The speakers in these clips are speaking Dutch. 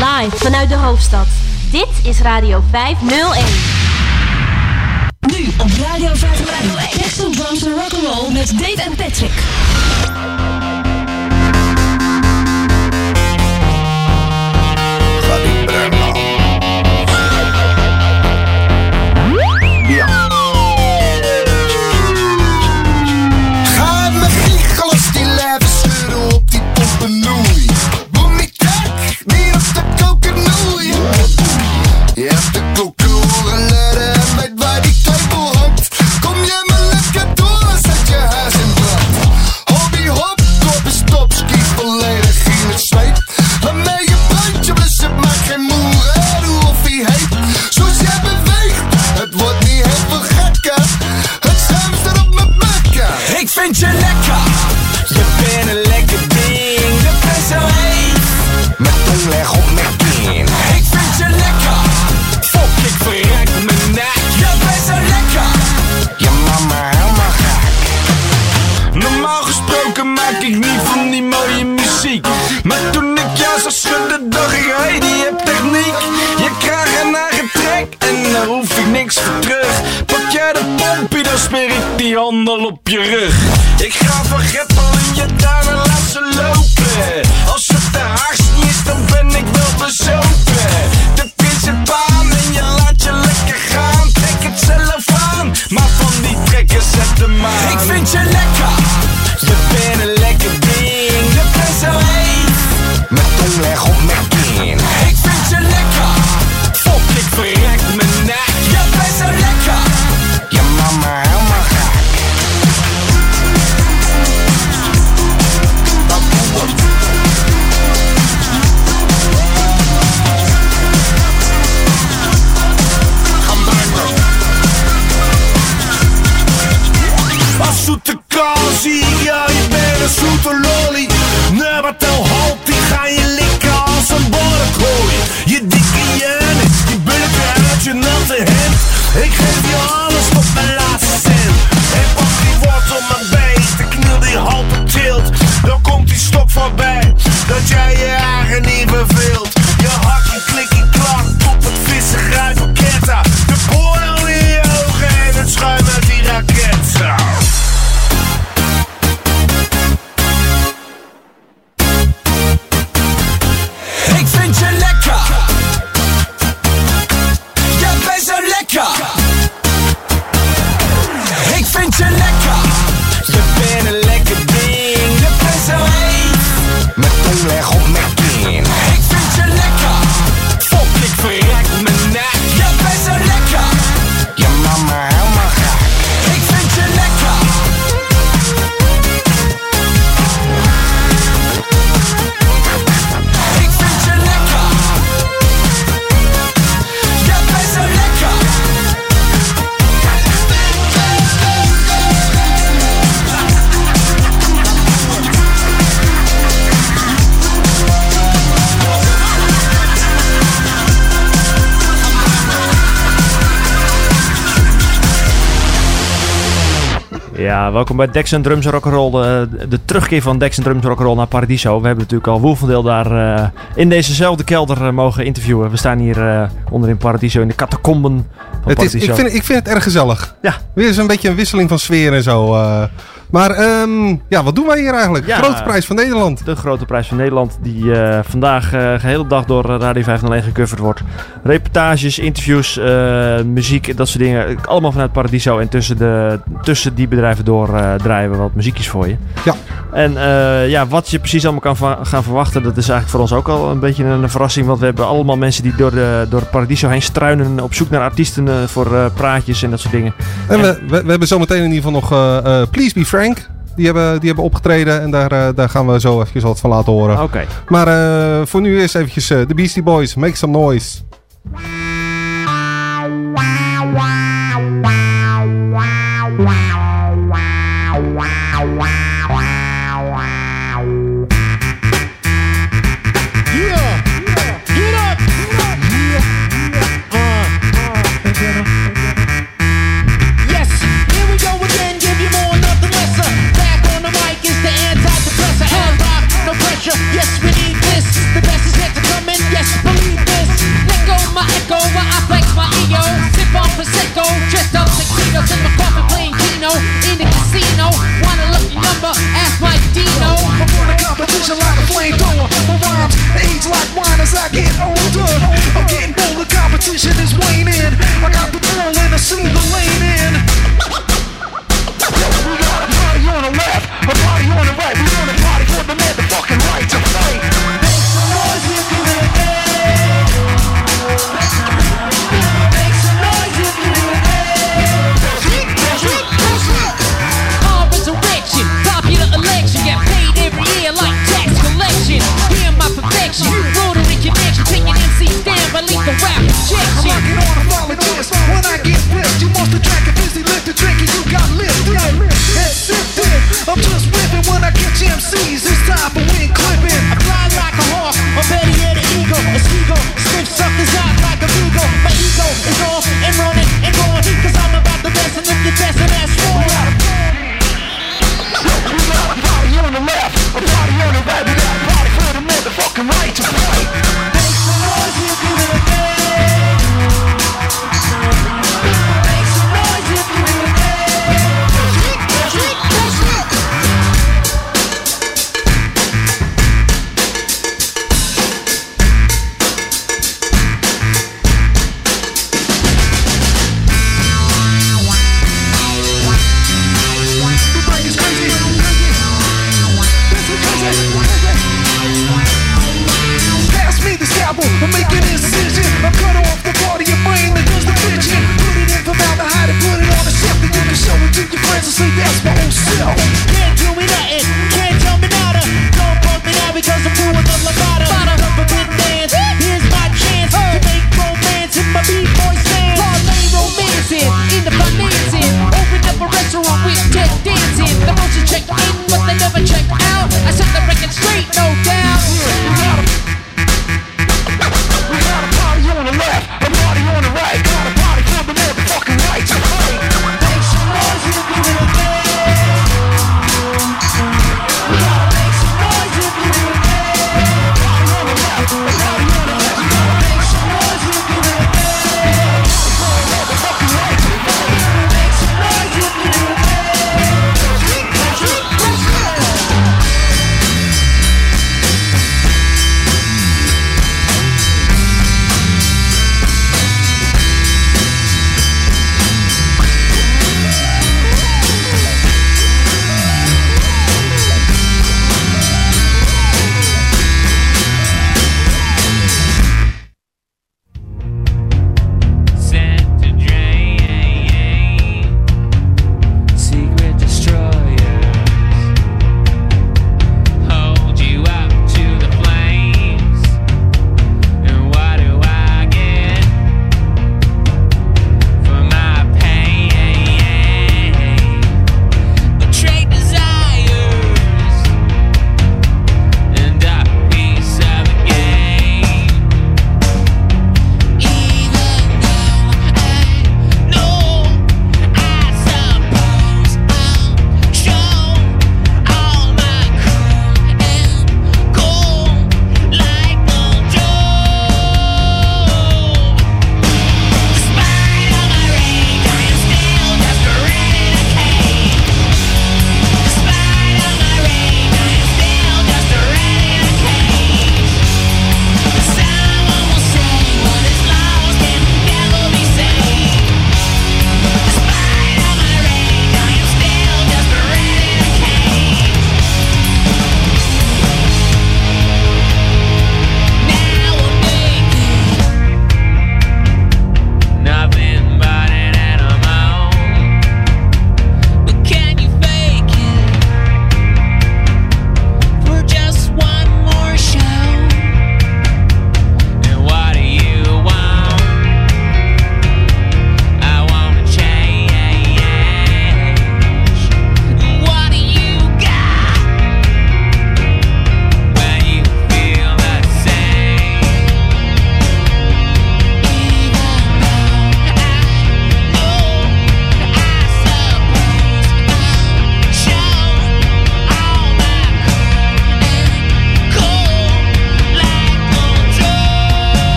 Live vanuit de hoofdstad. Dit is Radio 501. Nu op Radio 501. Texel Drums and Rock'n'Roll met Dave en Patrick. Ga Ja, welkom bij Dex and Drums Rock'n'Roll. De, de terugkeer van Dex and Drums Rock'n'Roll naar Paradiso. We hebben natuurlijk al Woelvendeel daar eh, in dezezelfde kelder eh, mogen interviewen. We staan hier eh, onder in Paradiso, in de catacomben van Het is, ik, vind, ik vind het erg gezellig. Ja. Weer een beetje een wisseling van sfeer en zo. Maar ehm, ja, wat doen wij hier eigenlijk? Ja. Grote prijs van Nederland. De grote prijs van Nederland, die eh, vandaag eh de hele dag door Radio 501 gecoverd wordt. Reportages, interviews, eh, muziek, dat soort dingen. Allemaal vanuit Paradiso. En tussen, de, tussen die bedrijven door draaien we wat muziekjes voor je. Ja. En ja, wat je precies allemaal kan gaan verwachten, dat is eigenlijk voor ons ook al een beetje een, verrassing. Want we hebben allemaal mensen die door, de, door Paradiso heen struinen op zoek naar artiesten voor praatjes en dat soort dingen. En we, we, we hebben zometeen in ieder geval nog Please Be Frank. Die hebben, die hebben opgetreden en daar, eh, daar gaan we zo even wat van laten horen. Oké. Maar eh, voor nu eerst eventjes eh, de Beastie Boys. Make some noise. my EO. Sip on Prosecco, dressed up tuxedos in my coffin playing Keno. In the casino, want a lucky number, ask my Dino. I'm on a competition like a flamethrower. My rhymes age like wine as I get older. I'm getting bold, the competition is waning. I got the ball and I see the lane in. We got a party on the left, a party on the right. We want a party for the man to fucking right to fight. I'm rocking on, I'm falling this. When I get flipped, you monster track and busy drink, and you got lifted. Head sifted, I'm just whipping when I catch MCs. It's time for wing clipping. I fly like a hawk, I'm Betty and an eagle. A seagull, sniff suckers out like a beagle. My ego is all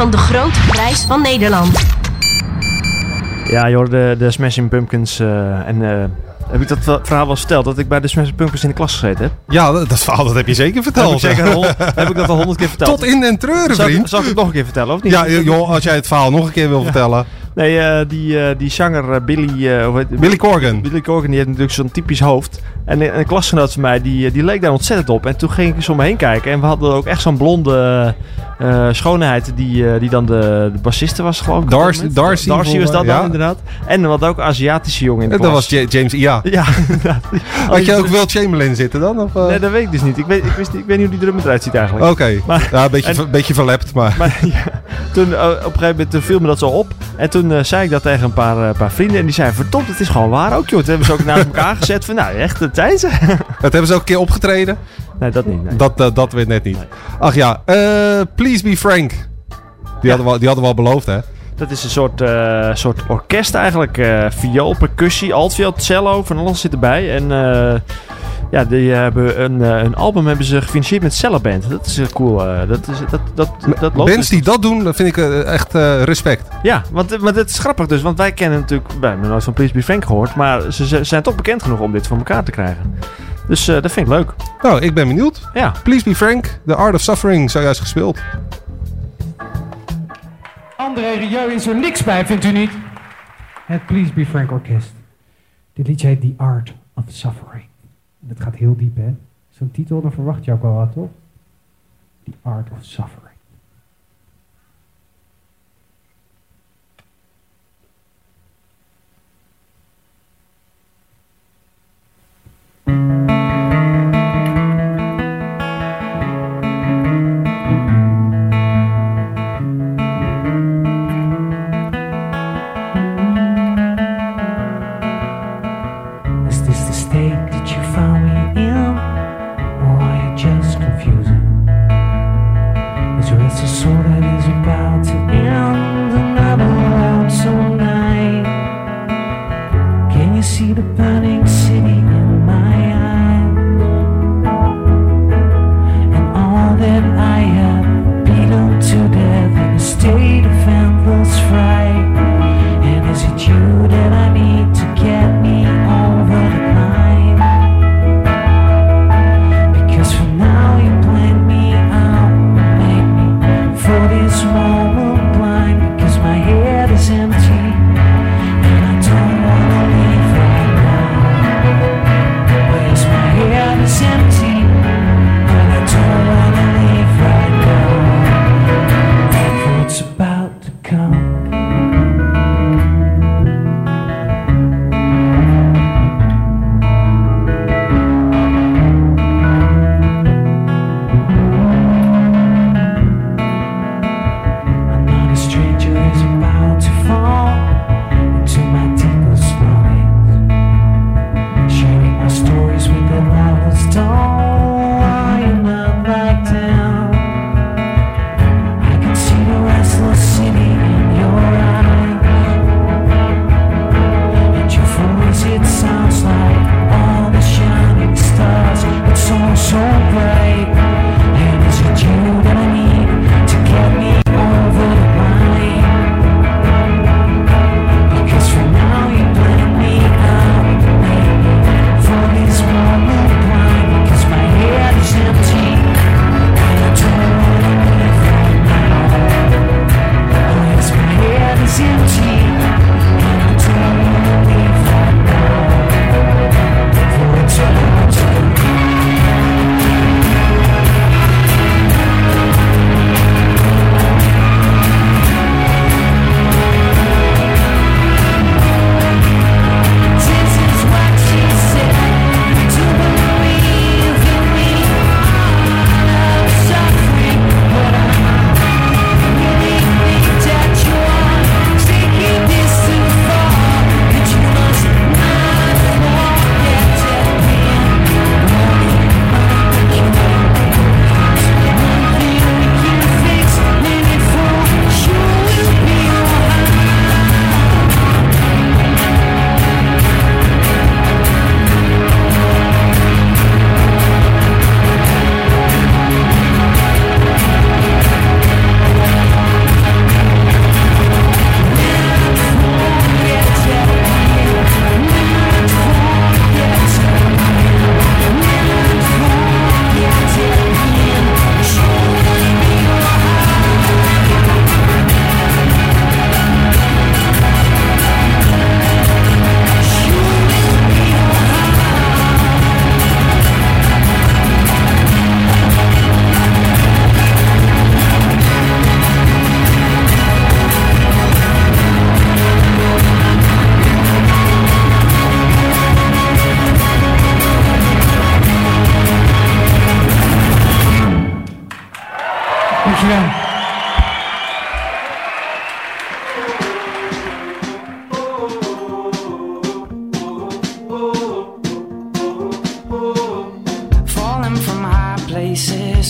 van de grote prijs van Nederland. Ja, joh, de, de Smashing Pumpkins. eh, en eh, heb ik dat verhaal wel verteld? Dat ik bij de Smashing Pumpkins in de klas gezeten heb? Ja, dat, dat verhaal dat heb je zeker Heb ik, verteld. zeker heb ik dat al honderd keer verteld? Tot in den treuren, zal, ik, vriend. zal ik het nog een keer vertellen, of niet? Ja, joh, als jij het verhaal nog een keer wil vertellen. Nee, eh, die, eh, die zanger Billy... eh, hoe heet- Billy Corgan. Billy Corgan die heeft natuurlijk zo'n typisch hoofd. En een, een klasgenoot van mij, die, eh, die leek daar ontzettend op. En toen ging ik eens om me heen kijken. En we hadden ook echt zo'n blonde eh, schoonheid die, eh, die dan de, de bassiste was, geloof ik. op dat Darcy-. Darcy Darcy was dat dan inderdaad. En hadden ook een Aziatische jongen in de En dat klas. was Ja- James Ja. Ja. Had je ook Will Chamberlain zitten dan? Of, eh? Nee, dat weet ik dus niet. Ik weet, ik, wist niet, ik weet niet hoe die drummer eruit ziet eigenlijk. Oké. Maar- Ja, een beetje, en- beetje verlept, maar... Maar ja, toen, eh, op een gegeven moment toen viel me dat zo op. En toen eh, zei ik dat tegen een paar, eh, paar vrienden. En die zeiden, verdomd, het is gewoon waar ook, joh. Toen hebben ze ook naast elkaar gezet van, nou, echt, dat zijn ze. Dat hebben ze ook een keer opgetreden. nee, dat niet. Nee. Dat, dat, dat weet net niet. Ach ja, eh, Please Be Frank. Die, hadden we, die hadden we al beloofd, hè? Dat is een soort, eh, soort orkest eigenlijk. eh viool, percussie, altviool, cello, van alles zit erbij. En ja, die hebben een, eh, een album hebben ze gefinancierd met Cellaband. Dat is eh, cool. eh, dat, is, dat, dat, dat loopt Bands dus. die dat doen, dat vind ik eh, echt eh, respect. Ja, want, maar dat is grappig dus. Want wij kennen natuurlijk... Wij hebben nooit van Please Be Frank gehoord. Maar ze, ze zijn toch bekend genoeg om dit voor elkaar te krijgen. Dus eh, dat vind ik leuk. Nou, ik ben benieuwd. Ja. Please Be Frank, The Art of Suffering, zojuist gespeeld. André Rieu is er niks bij, vindt u niet? Het Please Be Frank Orkest. Dit liedje heet The Art of Suffering. Dat gaat heel diep, hè? Zo'n titel, dan verwacht je ook wel wat, toch? The Art of Suffering.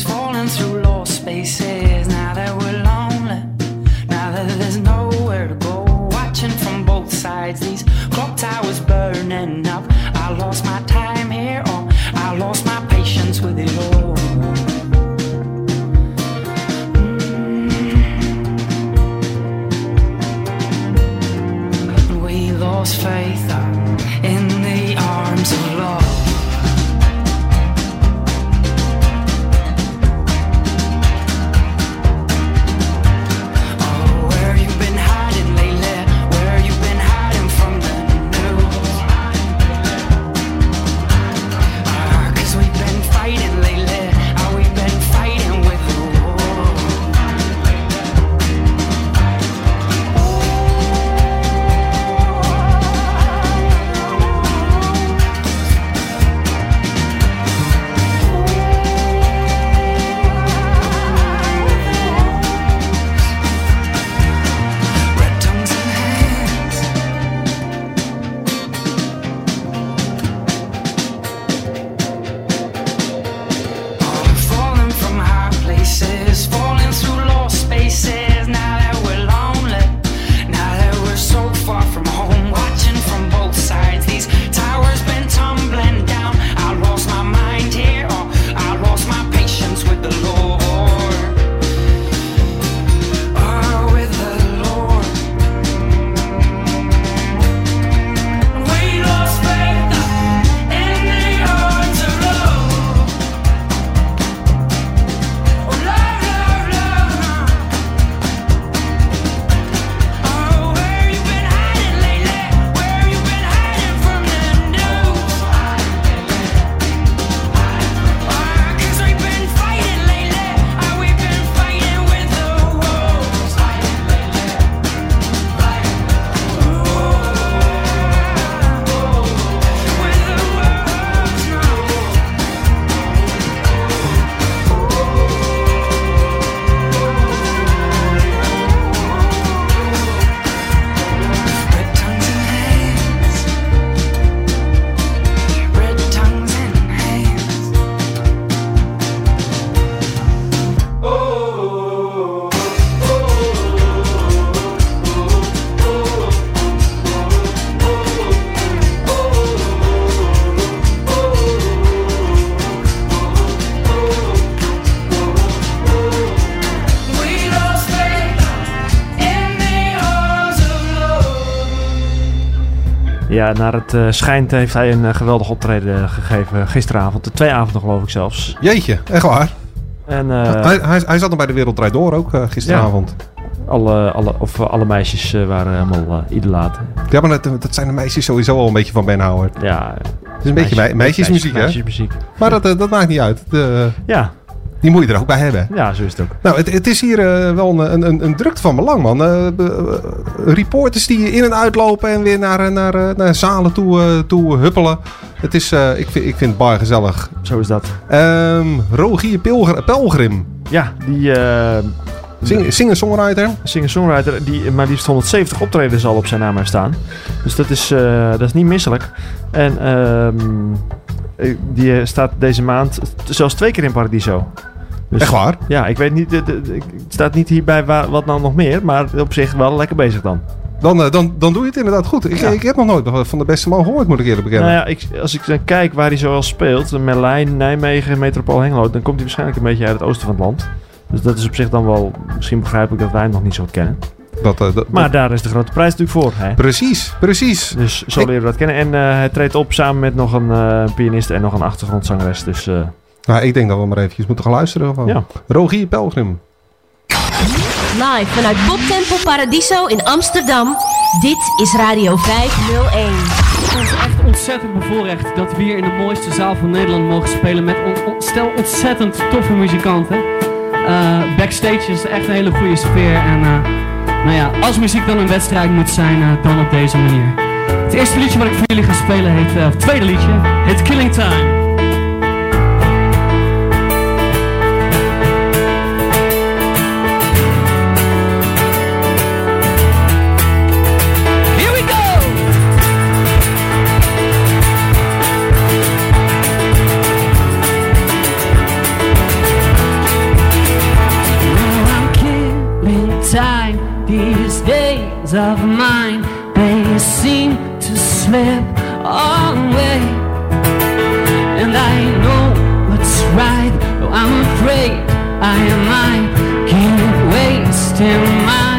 Falling through lost spaces. Ja, naar het eh, schijnt heeft hij een eh, geweldig optreden gegeven gisteravond. De twee avonden geloof ik zelfs. Jeetje, echt waar. En eh, hij, hij, hij zat nog bij de Wereld Door ook eh, gisteravond. alle, alle, of, eh, alle meisjes eh, waren helemaal uh, idolaten. Ja, maar dat, dat zijn de meisjes sowieso al een beetje van Ben Howard. Ja, Het is een beetje mei- meisjesmuziek, hè? Meisjesmuziek. Maar dat, eh, dat maakt niet uit. De, Ja, die moet je er ook bij hebben. ja, zo is het ook. Nou, het, het is hier eh, wel een, een, een, drukte van belang, man. Eh, eh, reporters die in en uitlopen en weer naar, eh, naar, eh, naar zalen toe, eh, toe huppelen. Het is, ik, vind, ik vind het bar gezellig. Zo is dat. Ehm Rogier Pilgr- Pelgrim, Ja, die Sing- singer-songwriter. singer-songwriter, die maar liefst 170 optredens al op zijn naam heeft staan. Dus dat is, dat is niet misselijk. En ehm, eh, die staat deze maand zelfs twee keer in Paradiso. Dus, Echt waar? Ja, ik weet niet, het staat niet hierbij wa- wat nou nog meer, maar op zich wel lekker bezig dan. Dan, eh, dan, dan doe je het inderdaad goed. Ik, Ja. ik heb nog nooit van de beste man gehoord, moet ik eerlijk bekennen. Nou ja, ik, als ik dan kijk waar hij zoal speelt, Merlijn, Nijmegen, Metropool Hengelo, dan komt hij waarschijnlijk een beetje uit het oosten van het land. Dus dat is op zich dan wel misschien begrijpelijk dat wij hem nog niet zo kennen. Dat, eh, dat- Maar dat- daar is de grote prijs natuurlijk voor. Hè? precies, precies. Dus zo leren we dat kennen. En eh, hij treedt op samen met nog een eh, pianist en nog een achtergrondzangeres. Dus eh, Nou, ik denk dat we maar eventjes moeten gaan luisteren. Gewoon. ja. Rogier Pelgrim. Live vanuit Poptempel Paradiso in Amsterdam. Dit is Radio 501. Het is echt ontzettend bevoorrecht dat we hier in de mooiste zaal van Nederland mogen spelen met on- on- stel ontzettend toffe muzikanten. Eh, backstage is echt een hele goede sfeer en eh, nou ja, als muziek dan een wedstrijd moet zijn, eh, dan op deze manier. Het eerste liedje wat ik voor jullie ga spelen heet, eh, het tweede liedje, heet Killing Time. hands of mine, they seem to slip away. And I know what's right, though I'm afraid I might keep wasting my.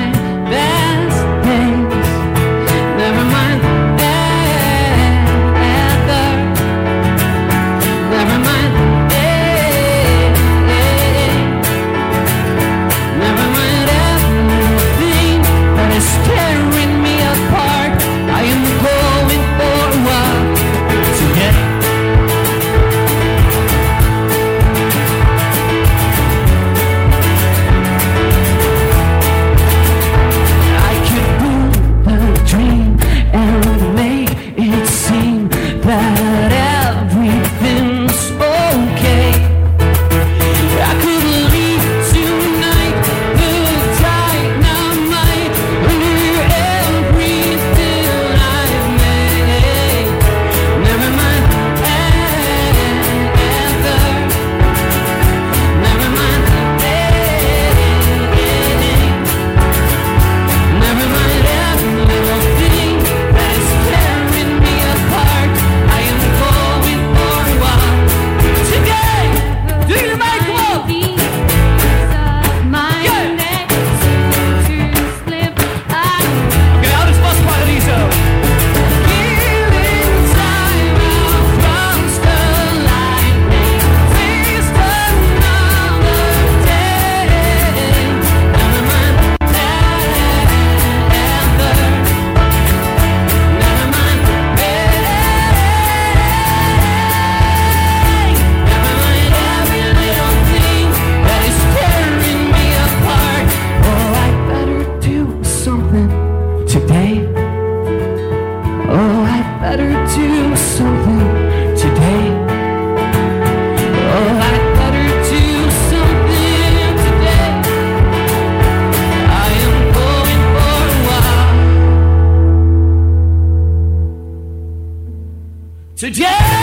today.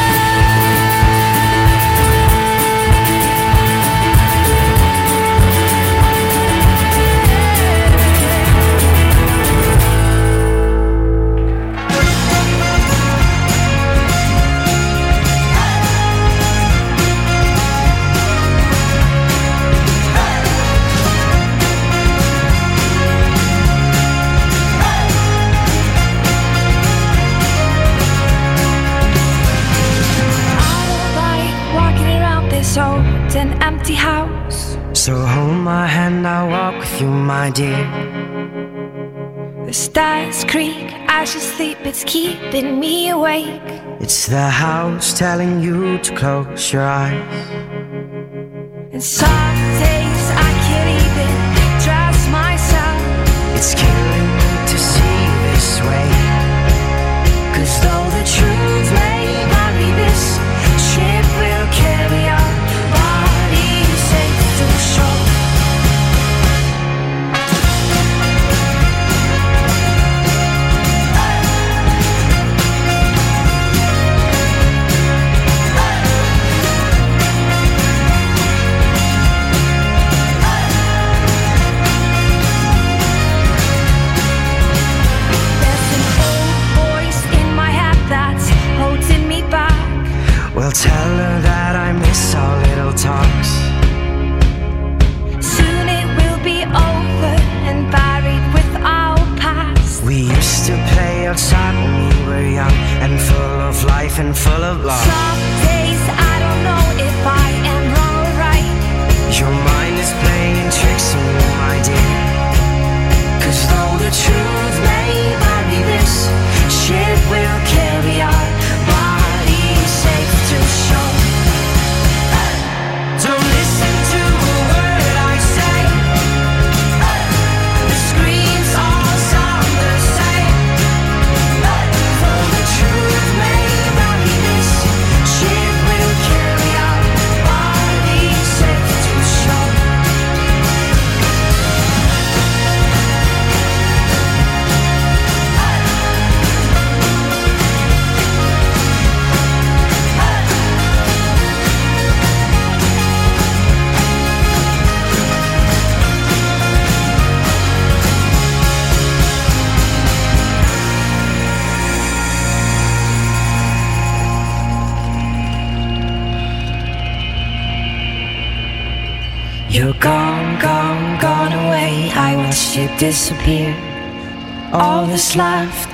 keeping me awake. It's the house telling you to close your eyes. And some days I can't even trust myself. It's.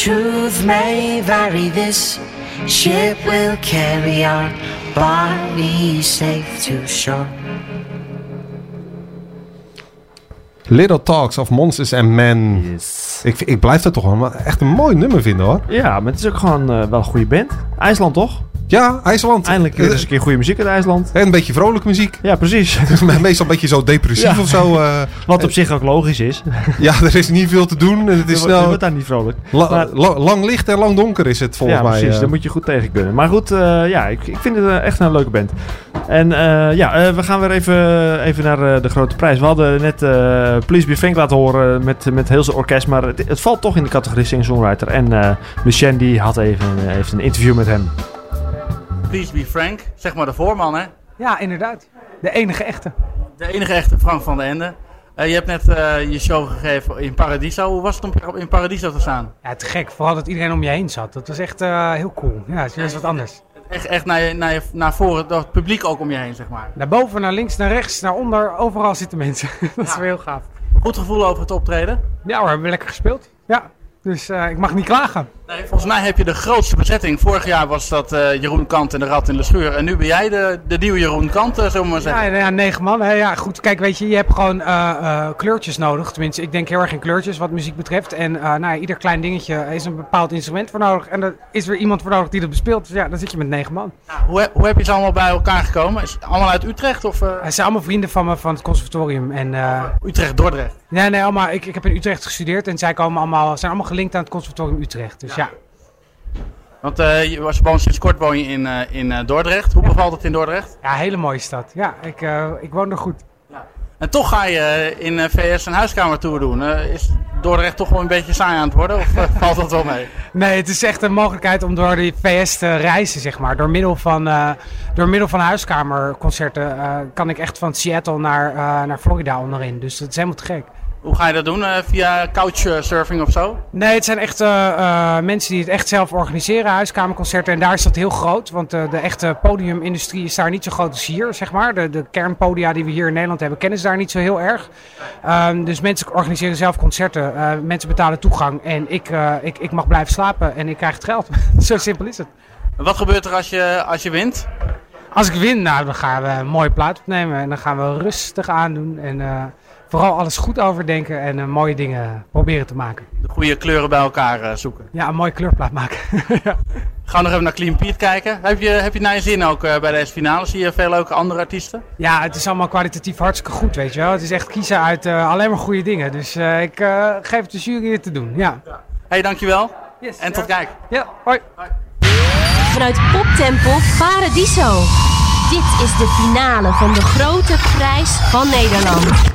truth may vary, this ship will carry our bodies safe to shore. Little Talks of Monsters and Men. Ik, ik blijf dat toch wel echt een mooi nummer vinden hoor. Ja, maar het is ook gewoon eh, wel een goede band. IJsland toch? Ja, IJsland. Eindelijk weer eens een keer goede muziek uit IJsland. En een beetje vrolijke muziek. Ja, precies. Meestal een beetje zo depressief Ja. of zo. eh. Wat op zich ook logisch is. Ja, er is niet veel te doen. En het is je snel... wordt daar niet vrolijk. La- Maar- la- lang licht en lang donker is het volgens ja, mij. precies. eh. Daar moet je goed tegen kunnen. Maar goed, eh, ja, ik, ik vind het eh, echt een leuke band. En eh, ja, eh, we gaan weer even, even naar eh, de grote prijs. We hadden net eh Please Be Frank laten horen met, met heel zijn orkest. Maar het, het valt toch in de categorie singer-songwriter. En eh Lucien die had even, eh, heeft een interview met hem. Please be Frank, zeg maar de voorman hè. Ja, inderdaad. De enige echte. De enige echte Frank van den Ende. Eh, je hebt net eh, je show gegeven in Paradiso. Hoe was het om in Paradiso te staan? Ja, te gek. Vooral dat iedereen om je heen zat. Dat was echt eh, heel cool. Ja, het is wat anders. Echt, echt naar, je, naar, je, naar voren, door het publiek ook om je heen, zeg maar. Naar boven, naar links, naar rechts, naar onder. Overal zitten mensen. dat is weer heel gaaf. Goed gevoel over het optreden? Ja hoor, we hebben lekker gespeeld. Ja, dus eh, ik mag niet klagen. Nee, volgens mij heb je de grootste bezetting. Vorig jaar was dat eh, Jeroen Kant en de Rat in de Schuur. En nu ben jij de, de nieuwe Jeroen Kant, eh, zullen we maar Ja, zeggen. ja, negen man. Hè. Ja, goed, kijk, weet je, je hebt gewoon kleurtjes nodig. Tenminste, ik denk heel erg in kleurtjes wat muziek betreft. En nou, ja, ieder klein dingetje is een bepaald instrument voor nodig. En er is weer iemand voor nodig die dat bespeelt. Dus ja, dan zit je met negen man. Hoe, he- hoe heb je ze allemaal bij elkaar gekomen? Is het allemaal uit Utrecht? Of, Het zijn allemaal vrienden van me van het conservatorium. En, Utrecht, Dordrecht? Nee, nee, allemaal, ik, ik heb in Utrecht gestudeerd en zij komen allemaal, zijn allemaal gelinkt aan het conservatorium Utrecht. Dus ja. Want eh, je was woont sinds kort woon je in, eh, in eh, Dordrecht. Hoe bevalt het in Dordrecht? Ja, hele mooie stad. Ja, ik, eh, ik woon er goed. En toch ga je in eh, VS een huiskamertour doen. Eh, is Dordrecht toch wel een beetje saai aan het worden? Of valt dat wel mee? Nee, het is echt een mogelijkheid om door de VS te reizen, zeg maar. Door middel van, eh, door middel van huiskamerconcerten eh, kan ik echt van Seattle naar, eh, naar Florida onderin. Dus dat is helemaal te gek. Hoe ga je dat doen? Eh, via couchsurfing of zo? Nee, het zijn echt eh, eh, mensen die het echt zelf organiseren, huiskamerconcerten. En daar is dat heel groot, want de echte podiumindustrie is daar niet zo groot als hier, zeg maar. De, de kernpodia die we hier in Nederland hebben, kennen ze daar niet zo heel erg. Ehm, dus mensen organiseren zelf concerten, mensen betalen toegang en ik, ik, ik mag blijven slapen en ik krijg het geld. zo simpel is het. En Wat gebeurt er als je, als je wint? Als ik win, nou, dan gaan we een mooie plaat opnemen en dan gaan we rustig aandoen. En vooral alles goed overdenken en eh, mooie dingen proberen te maken. De goede kleuren bij elkaar eh, zoeken. Ja, een mooie kleurplaat maken. Gaan we nog even naar Clean Piet kijken. Heb je, heb je naar je zin ook eh, bij deze finale? Zie je veel leuke andere artiesten? Ja, het is allemaal kwalitatief hartstikke goed, weet je wel. Het is echt kiezen uit eh, alleen maar goede dingen. Dus eh, ik eh, geef het de jury het te doen, ja. hey, dankjewel. en tot kijk. Ja, hoi. Vanuit Poptempel Paradiso. Dit is de finale van de grote prijs van Nederland.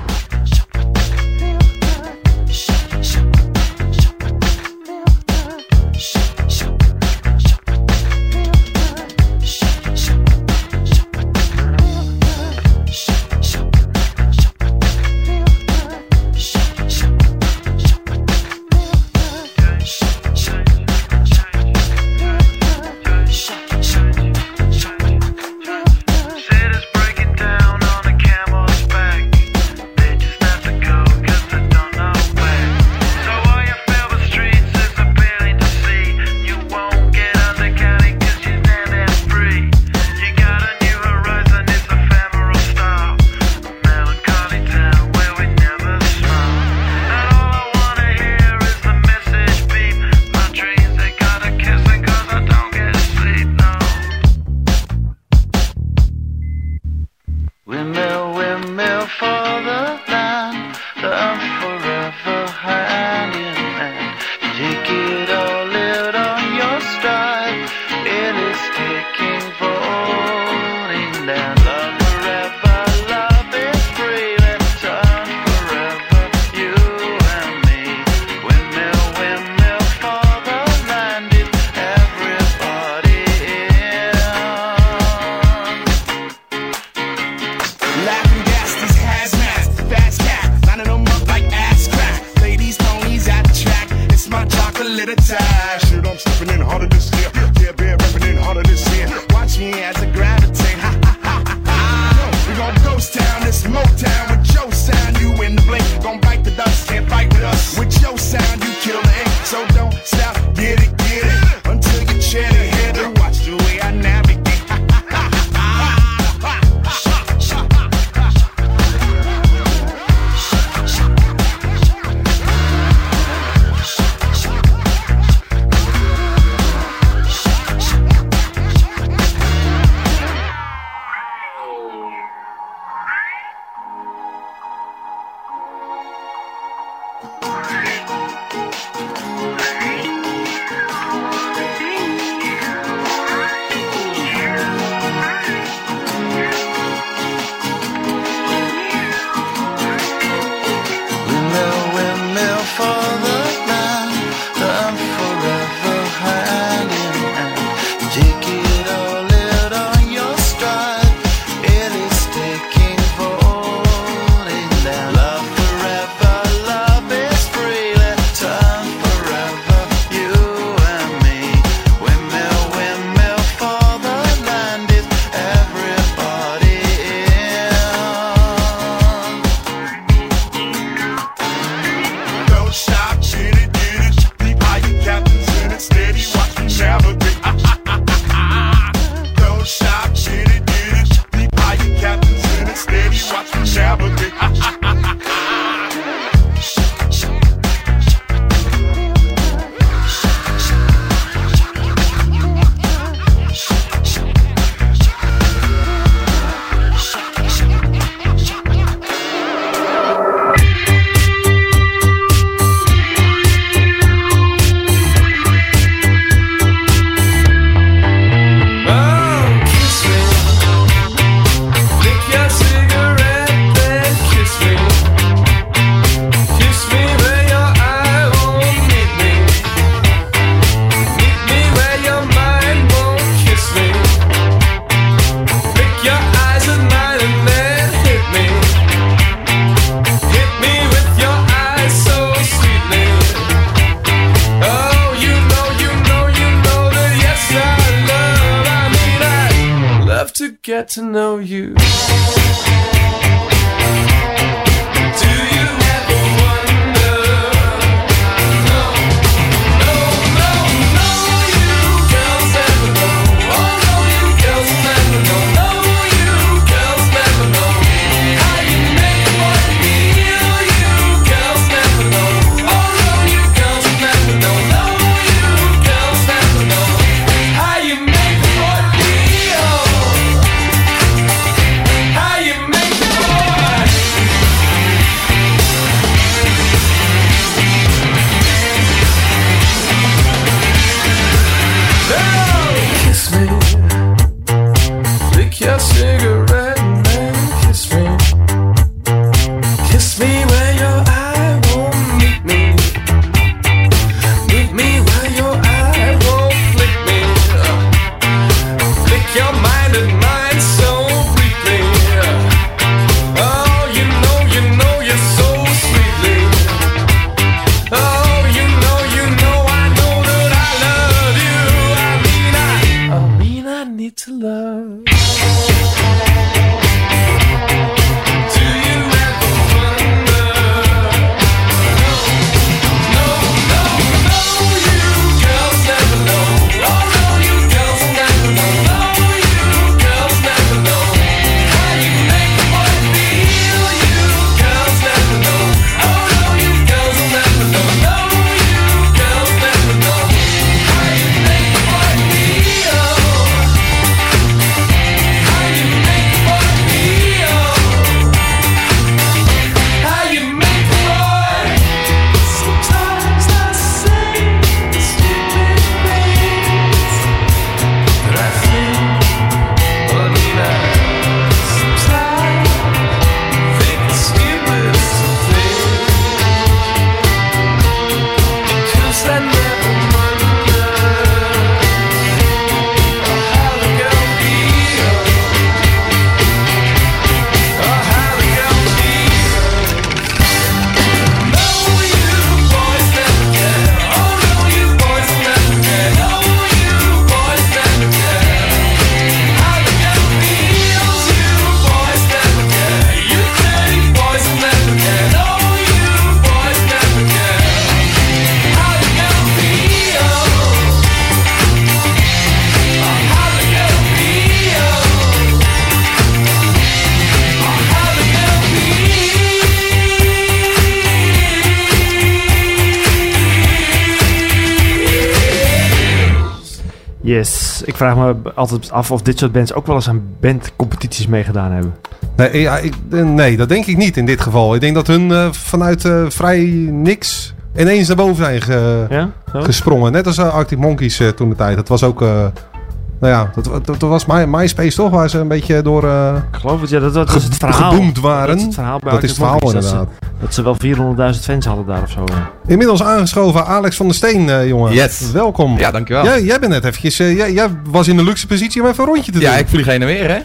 Ik vraag me altijd af of dit soort bands ook wel eens aan bandcompetities meegedaan hebben. Nee, ja, ik, nee, dat denk ik niet in dit geval. Ik denk dat hun eh, vanuit eh, vrij niks ineens naar boven zijn ge- Ja? Zo? gesprongen. Net als eh, Arctic Monkeys toen de tijd. Dat was ook... nou ja, dat, dat, dat was My, MySpace toch? Waar ze een beetje door... eh, Ik geloof het, ja. Dat, dat is het verhaal. Geboomd waren. Dat is het verhaal bij Dat is het Arctic verhaal Monkeys, inderdaad. Ze, dat ze wel 400.000 fans hadden daar of zo. Inmiddels aangeschoven Alex van der Steen, eh, jongen. Yes. Welkom. Ja, dankjewel. Jij, jij bent net eventjes... eh, jij, jij was in de luxe positie om even een rondje te doen. Ja, ik vlieg heen en weer, hè?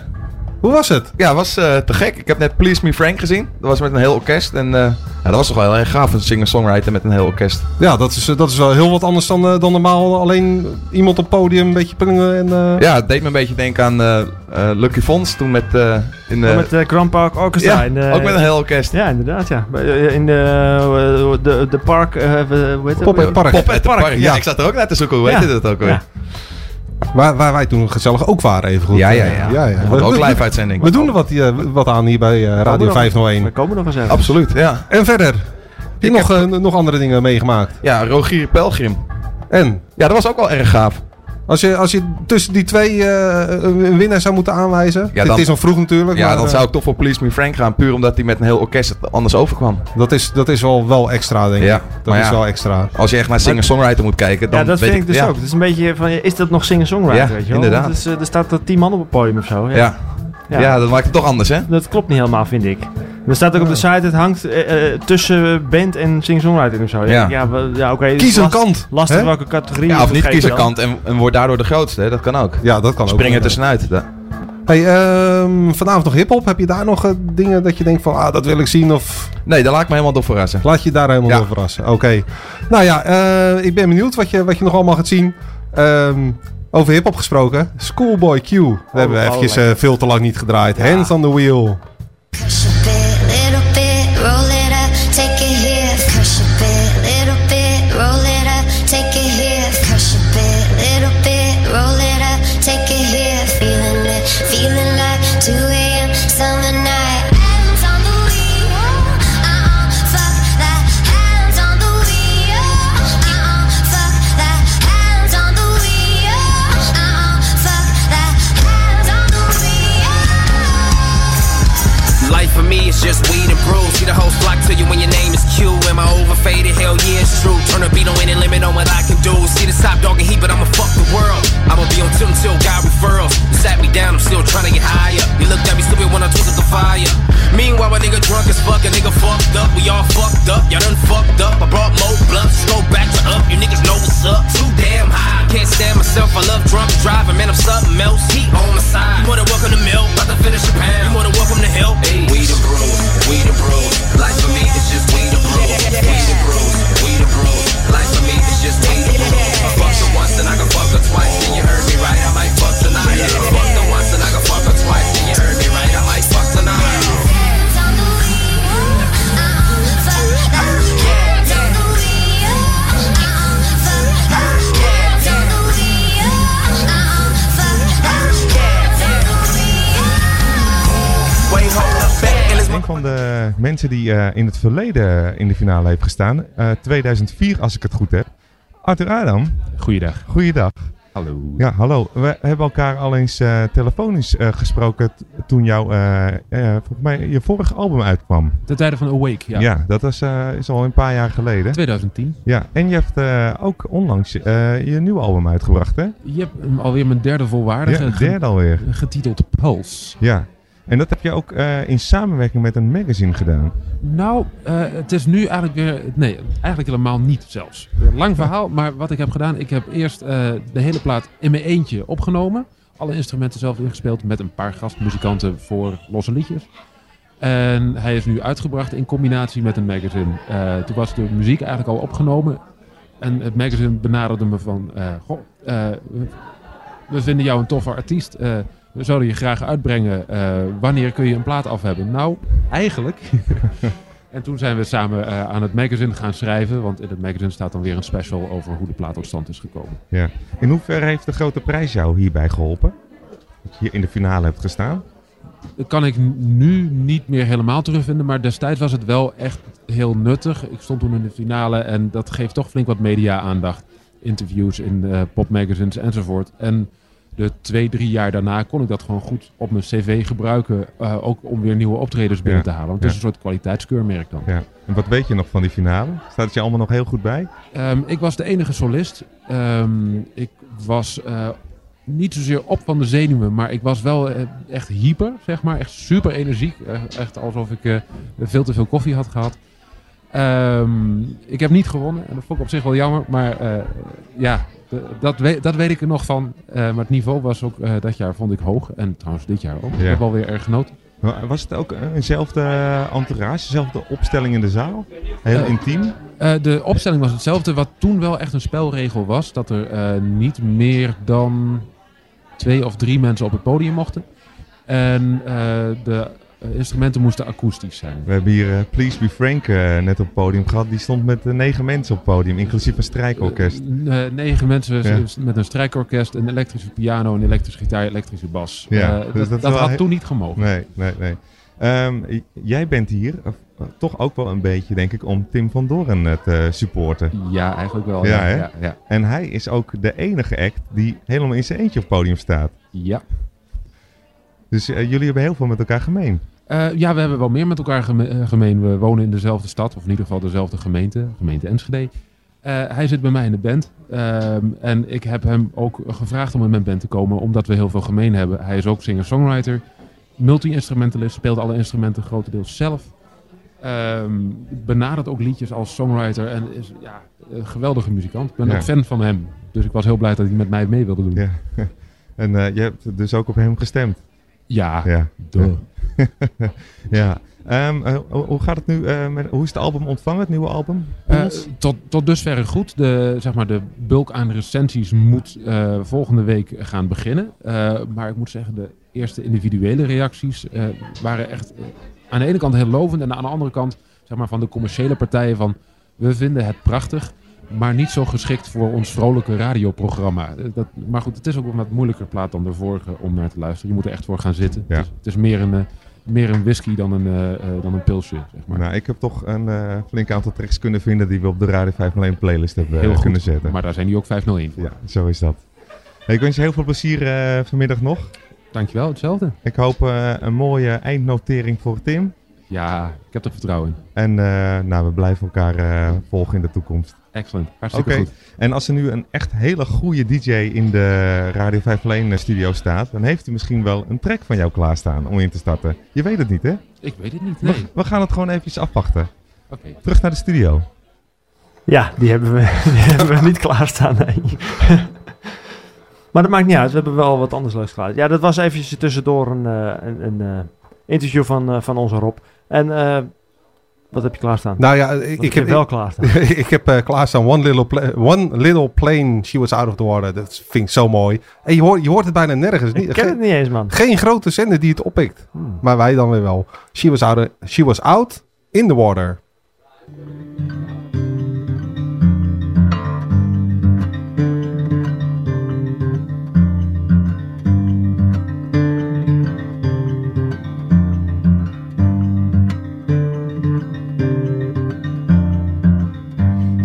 Hoe was het? Ja, was eh, te gek. Ik heb net Please Me Frank gezien. Dat was met een heel orkest. En eh, ja, dat was toch wel heel erg gaaf, een singer-songwriter met een heel orkest. Ja, dat is, eh, dat is wel heel wat anders dan, eh, dan normaal alleen iemand op het podium een beetje plingen en... eh, Ja, het deed me een beetje denken aan eh, eh, Lucky Fons toen met... eh in, Oh, eh, met de Grand Park Orchestra. Ja, in de- ook met een heel orkest. Ja, inderdaad, ja. In de, de, de park... hoe heet het? Pop at Park. Pop at the Park. Ja, ja. ik zat er ook naar te zoeken. Hoe Ja. heette dat ook weer? Ja. Waar, waar wij toen gezellig ook waren even goed. Ja, ja, Eh, ja. We hadden ook live uitzending. We doen er wat, eh, wat aan hier bij eh, Radio nog- 501. We komen nog eens even. Absoluut, ja. En verder? Heb je nog, eh, nog andere dingen meegemaakt? Ja, Rogier Pelgrim. En? Ja, dat was ook wel erg gaaf. Als je, als je tussen die twee eh, een winnaar zou moeten aanwijzen. Ja, het is nog vroeg natuurlijk. Ja, maar, dan eh, zou ik toch voor Please Me Frank gaan. Puur omdat hij met een heel orkest anders overkwam. dat, is, dat is wel, wel extra, denk Ja, ik. Dat maar is ja. wel extra. Als je echt naar singer-songwriter moet kijken, dan ja, dat weet vind ik dus ja. ook. Het is een beetje van, is dat nog singer-songwriter, Ja, weet je wel? inderdaad. Het is, eh, er staat tien man op het podium of zo. Ja. Ja. dat maakt het toch anders, hè? Dat klopt niet helemaal, vind ik. Er staat ook op de site, het hangt eh, eh, tussen band en singer-songwriter of zo. Ja. ja, ja oké. Kies een last- kant, Lastig hè? welke categorie. Ja, of niet dan. kant en, en word daardoor de grootste, hè? Dat kan ook. Ja, dat kan ook. Spring er tussenuit. Hey, ehm, vanavond nog hip-hop. Heb je daar nog eh, dingen dat je denkt van, ah, dat wil ik zien? Of Nee, daar laat ik me helemaal door verrassen. laat je daar helemaal Ja. door verrassen? Oké. Nou ja, eh, ik ben benieuwd wat je, wat je nog allemaal gaat zien. Ehm, over hip-hop gesproken. Schoolboy Q. We hebben we oh, eventjes lekker. eh, veel te lang niet gedraaid. Hands on the wheel. Turn the beat on any limit on what I can do. See the top dog and heat, but I'ma fuck the world. I'ma be on tilt until God referrals. You sat me down, I'm still trying to get higher. You looked at me stupid when I took up the fire. Meanwhile, a nigga drunk as fuck, a nigga fucked up. We all fucked up, y'all done fucked up. I brought more blunts, go back to up. You niggas know what's up. Too damn high, can't stand myself. I love drunk driving, man. I'm something else. Heat on my side. You more than welcome to milk, about to finish a pound. You more than welcome to help. Hey, we the bros, we the bros. Life for me Een van de mensen die eh, in het verleden in de finale heeft gestaan, eh, 2004 als ik het goed heb. Arthur Adam. Goeiedag. Goeiedag. Hallo. Ja, hallo. We hebben elkaar al eens eh, telefonisch eh, gesproken toen jouw, eh, eh, volgens mij, je vorige album uitkwam. De tijden van Awake, ja. Ja, dat was, eh, is al een paar jaar geleden. 2010. Ja, en je hebt eh, ook onlangs eh, je nieuwe album uitgebracht, hè? Je hebt alweer mijn derde volwaardige. Ja, derde alweer. Getiteld Pulse. Ja. En dat heb je ook eh, in samenwerking met een magazine gedaan. Nou, eh, het is nu eigenlijk weer... Nee, eigenlijk helemaal niet zelfs. Lang verhaal, maar wat ik heb gedaan... Ik heb eerst eh, de hele plaat in mijn eentje opgenomen. Alle instrumenten zelf ingespeeld met een paar gastmuzikanten voor losse liedjes. En hij is nu uitgebracht in combinatie met een magazine. Toen was de muziek eigenlijk al opgenomen. En het magazine benaderde me van... goh, we vinden jou een toffe artiest. We zouden je graag uitbrengen. eh, wanneer kun je een plaat af hebben? Nou, eigenlijk. en toen zijn we samen eh, aan het magazine gaan schrijven. Want in het magazine staat dan weer een special over hoe de plaat tot stand is gekomen. Ja. In hoeverre heeft de grote prijs jou hierbij geholpen? Dat je hier in de finale hebt gestaan? Dat kan ik nu niet meer helemaal terugvinden. Maar destijds was het wel echt heel nuttig. Ik stond toen in de finale en dat geeft toch flink wat media-aandacht. interviews in eh, popmagazines enzovoort. En de twee, drie jaar daarna kon ik dat gewoon goed op mijn cv gebruiken. eh, ook om weer nieuwe optredens binnen Ja, te halen. Want het is een soort kwaliteitskeurmerk dan. Ja. En wat weet je nog van die finale? Staat het je allemaal nog heel goed bij? Ehm, ik was de enige solist. Ehm, ik was eh, niet zozeer op van de zenuwen, maar ik was wel eh, echt hyper, zeg maar. Echt super energiek. Echt alsof ik veel te veel koffie had gehad. Ehm, ik heb niet gewonnen en dat vond ik op zich wel jammer. Maar ja, dat, weet, dat weet ik er nog van. Eh, maar het niveau was ook eh, dat jaar vond ik hoog. En trouwens dit jaar ook. Ik heb alweer erg genoten. Was het ook eh, eenzelfde entourage, dezelfde opstelling in de zaal? Heel Eh, intiem? Eh, de opstelling was hetzelfde. Wat toen wel echt een spelregel was. Dat er eh, niet meer dan twee of drie mensen op het podium mochten. En eh, de eh, instrumenten moesten akoestisch zijn. We hebben hier eh, Please Be Frank eh, net op het podium gehad. Die stond met eh, negen mensen op het podium, inclusief een strijkorkest. Eh, negen mensen Ja. met een strijkorkest, een elektrische piano, een elektrische gitaar, elektrische bas. Ja, Eh, dus dat dat had he- toen niet gemogen. Nee, nee, nee. Ehm, jij bent hier eh, toch ook wel een beetje, denk ik, om Tim van Doren eh, te supporten. Ja, eigenlijk wel. Ja, ja, hè? ja, ja. En hij is ook de enige act die helemaal in zijn eentje op het podium staat. Ja. Dus eh, jullie hebben heel veel met elkaar gemeen. Eh, ja, we hebben wel meer met elkaar eh, gemeen. We wonen in dezelfde stad, of in ieder geval dezelfde gemeente, gemeente Enschede. Hij zit bij mij in de band. Ehm, en ik heb hem ook gevraagd om in mijn band te komen, omdat we heel veel gemeen hebben. Hij is ook singer-songwriter, multi-instrumentalist, speelt alle instrumenten grotendeels zelf. Ehm, benadert ook liedjes als songwriter en is ja, een geweldige muzikant. Ik ben Ja. ook fan van hem. Dus ik was heel blij dat hij met mij mee wilde doen. Ja. En je hebt dus ook op hem gestemd. Ja, ja. duh. ja. Ehm, eh, hoe- gaat het nu? eh, met, hoe is het album ontvangen, het nieuwe album? Eh, tot, tot dusver goed. De, zeg maar, de bulk aan recensies moet volgende week gaan beginnen. Maar ik moet zeggen, de eerste individuele reacties waren echt aan de ene kant heel lovend. En aan de andere kant zeg maar, van de commerciële partijen van... We vinden het prachtig, maar niet zo geschikt voor ons vrolijke radioprogramma. Eh, Dat, maar goed, het is ook een wat moeilijker plaat dan de vorige om naar te luisteren. Je moet er echt voor gaan zitten. Ja. Het, is, het is meer een, eh, meer een whisky dan een, eh, dan een pilsje, zeg maar. Nou, ik heb toch een flink aantal tracks kunnen vinden die we op de Radio 501 playlist hebben Heel goed, kunnen zetten. maar daar zijn die ook 501 voor. Ja, zo is dat. Hey, ik wens je heel veel plezier vanmiddag nog. Dankjewel, hetzelfde. Ik hoop een mooie eindnotering voor Tim. Ja, ik heb er vertrouwen in. En nou, we blijven elkaar volgen in de toekomst. Excellent, hartstikke Oké. goed. En als er nu een echt hele goede DJ in de Radio 501 studio staat, dan heeft hij misschien wel een track van jou klaarstaan om in te starten. Je weet het niet, hè? Ik weet het niet, We- nee. We, gaan het gewoon eventjes afwachten. Oké. Terug naar de studio. Ja, die hebben we, die hebben we niet klaarstaan. Nee. maar dat maakt niet uit. We hebben wel wat anders leuks klaar. Ja, dat was eventjes tussendoor een, eh, een, een eh, interview van, eh, van onze Rob. En eh, wat heb je klaarstaan? Nou ja, ik, heb wel klaarstaan. ik heb eh, klaarstaan One Little, Pla- One Little Plane, She Was Out of the Water. Dat vind ik zo mooi. En je hoort, je hoort het bijna nergens. Ik ken het niet eens, man. Geen grote zender die het oppikt. Hmm. Maar wij dan weer wel. She was, out, she was out in the water.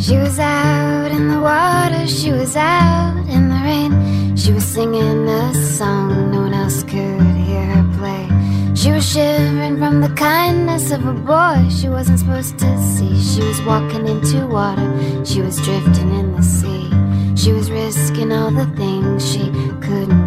She was out in the water, she was out in the rain. She was singing a song no one else could hear her play. She was shivering from the kindness of a boy she wasn't supposed to see. She was walking into water, she was drifting in the sea. She was risking all the things she couldn't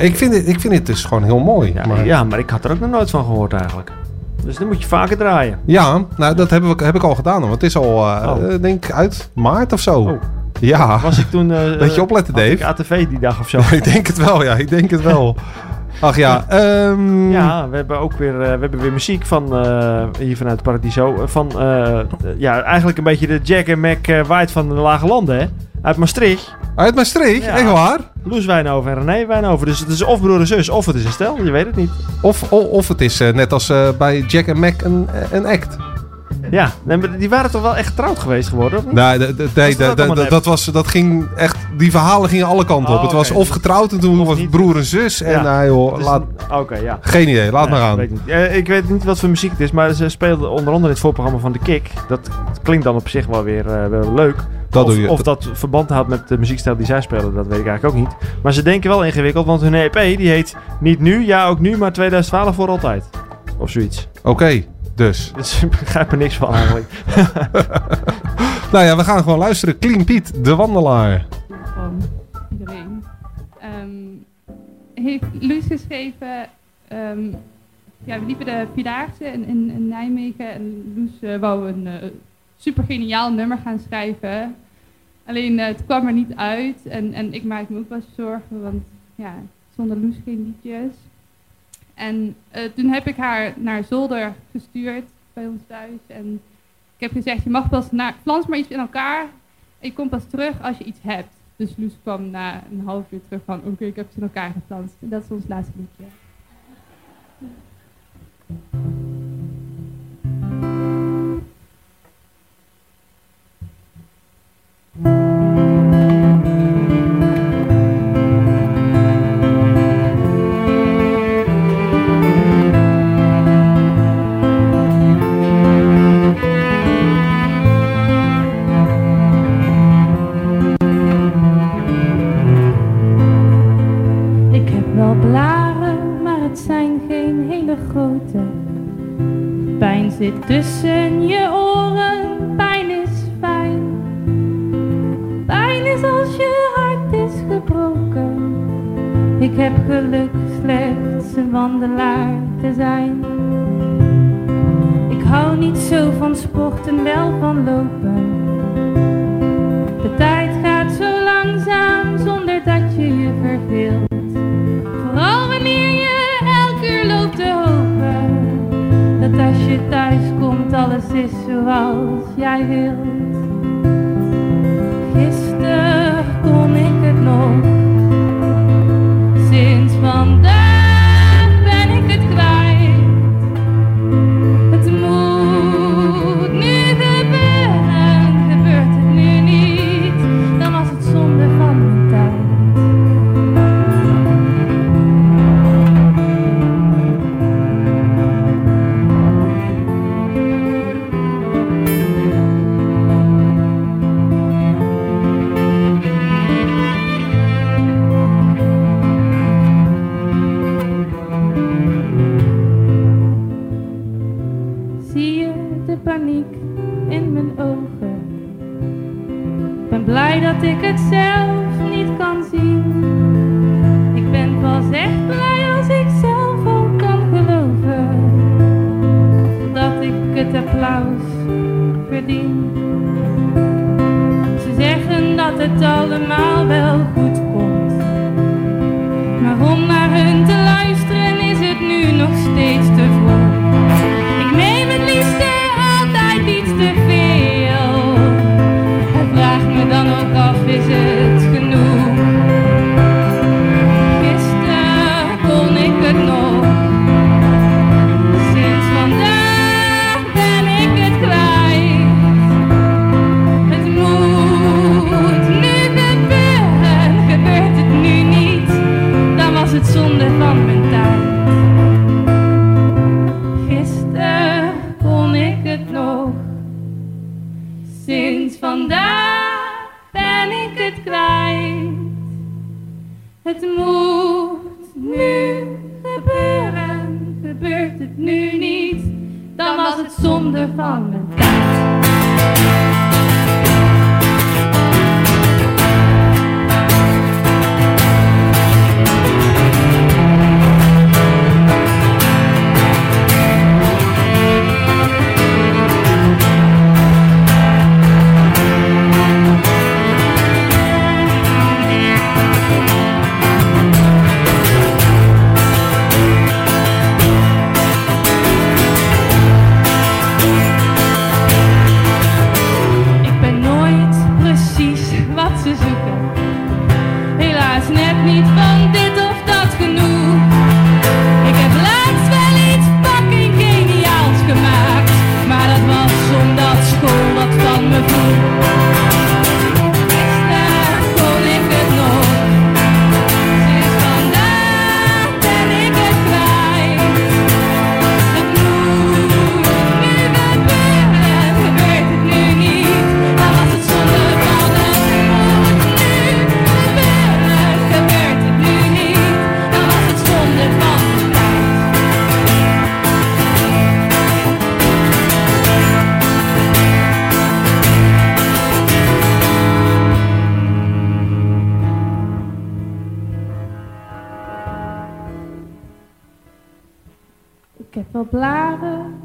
ik vind, het, ik vind het dus gewoon heel mooi. Ja, maar, ja, maar ik had er ook nog nooit van gehoord eigenlijk. Dus dan moet je vaker draaien. Ja, nou, dat heb ik, heb ik al gedaan. Want het is al, eh, Oh. eh, denk ik, uit maart of zo. Ja. Was ik toen... eh, Beetje opletten, had Dave. ik ATV die dag of zo. ik denk het wel, ja. Ik denk het wel. Ach ja, ehm, Ja, we hebben ook weer, eh, we hebben weer muziek van eh, hier vanuit Paradiso. eh, Van eh, eh, ja, eigenlijk een beetje de Jack en Mac eh, White van de Lage Landen, hè? Uit Maastricht. Uit Maastricht? Ja. Echt waar? Loes Wijnhoven en René Wijnhoven. Dus het is of broer en zus, of het is een stel. Je weet het niet. Of, of, of het is eh, net als eh, bij Jack en Mac een, een act. Ja, die waren toch wel echt getrouwd geweest geworden? of niet? Nee, Was dat was, dat ging echt... Die verhalen gingen alle kanten op. Oh, Het was of getrouwd en toen was het broer en zus. En nou joh, Dus- laat... Oké, ja. Geen idee, laat Nee, maar aan. Weet niet. Eh, ik weet niet wat voor muziek het is, maar ze speelden onder andere in het voorprogramma van The Kick. Dat klinkt dan op zich wel weer eh, wel leuk. Dat of, doe je. Of dat verband houdt met de muziekstijl die zij spelen, dat weet ik eigenlijk ook niet. Maar ze denken wel ingewikkeld, want hun EP die heet niet nu, ja ook nu, maar 2012 voor altijd. Of zoiets. Oké, dus. Dus ik begrijp er niks van eigenlijk. Nou ja, we gaan gewoon luisteren. Clean Piet, de wandelaar. van iedereen. Ehm, heeft Luus geschreven. ehm, ja, we liepen de Vierdaagse in, in, in Nijmegen en Loes eh, wou een eh, super geniaal nummer gaan schrijven. Alleen eh, het kwam er niet uit en, en ik maak me ook wel zorgen, want ja, zonder Loes geen liedjes. En eh, toen heb ik haar naar Zolder gestuurd bij ons thuis en ik heb gezegd, je mag pas naar, plans maar iets in elkaar en je komt pas terug als je iets hebt. Dus Loes kwam na een half uur terug van, oké, ik heb het in elkaar geplanst. En dat is ons laatste liedje. Zit tussen je oren, Ik heb geluk slechts een wandelaar te zijn. Ik hou niet zo van sporten, wel van lopen. De tijd gaat zo langzaam zonder dat je je verveelt. Vooral wanneer je elke uur loopt te hopen. Dat als je thuis komt alles is zoals jij wilt.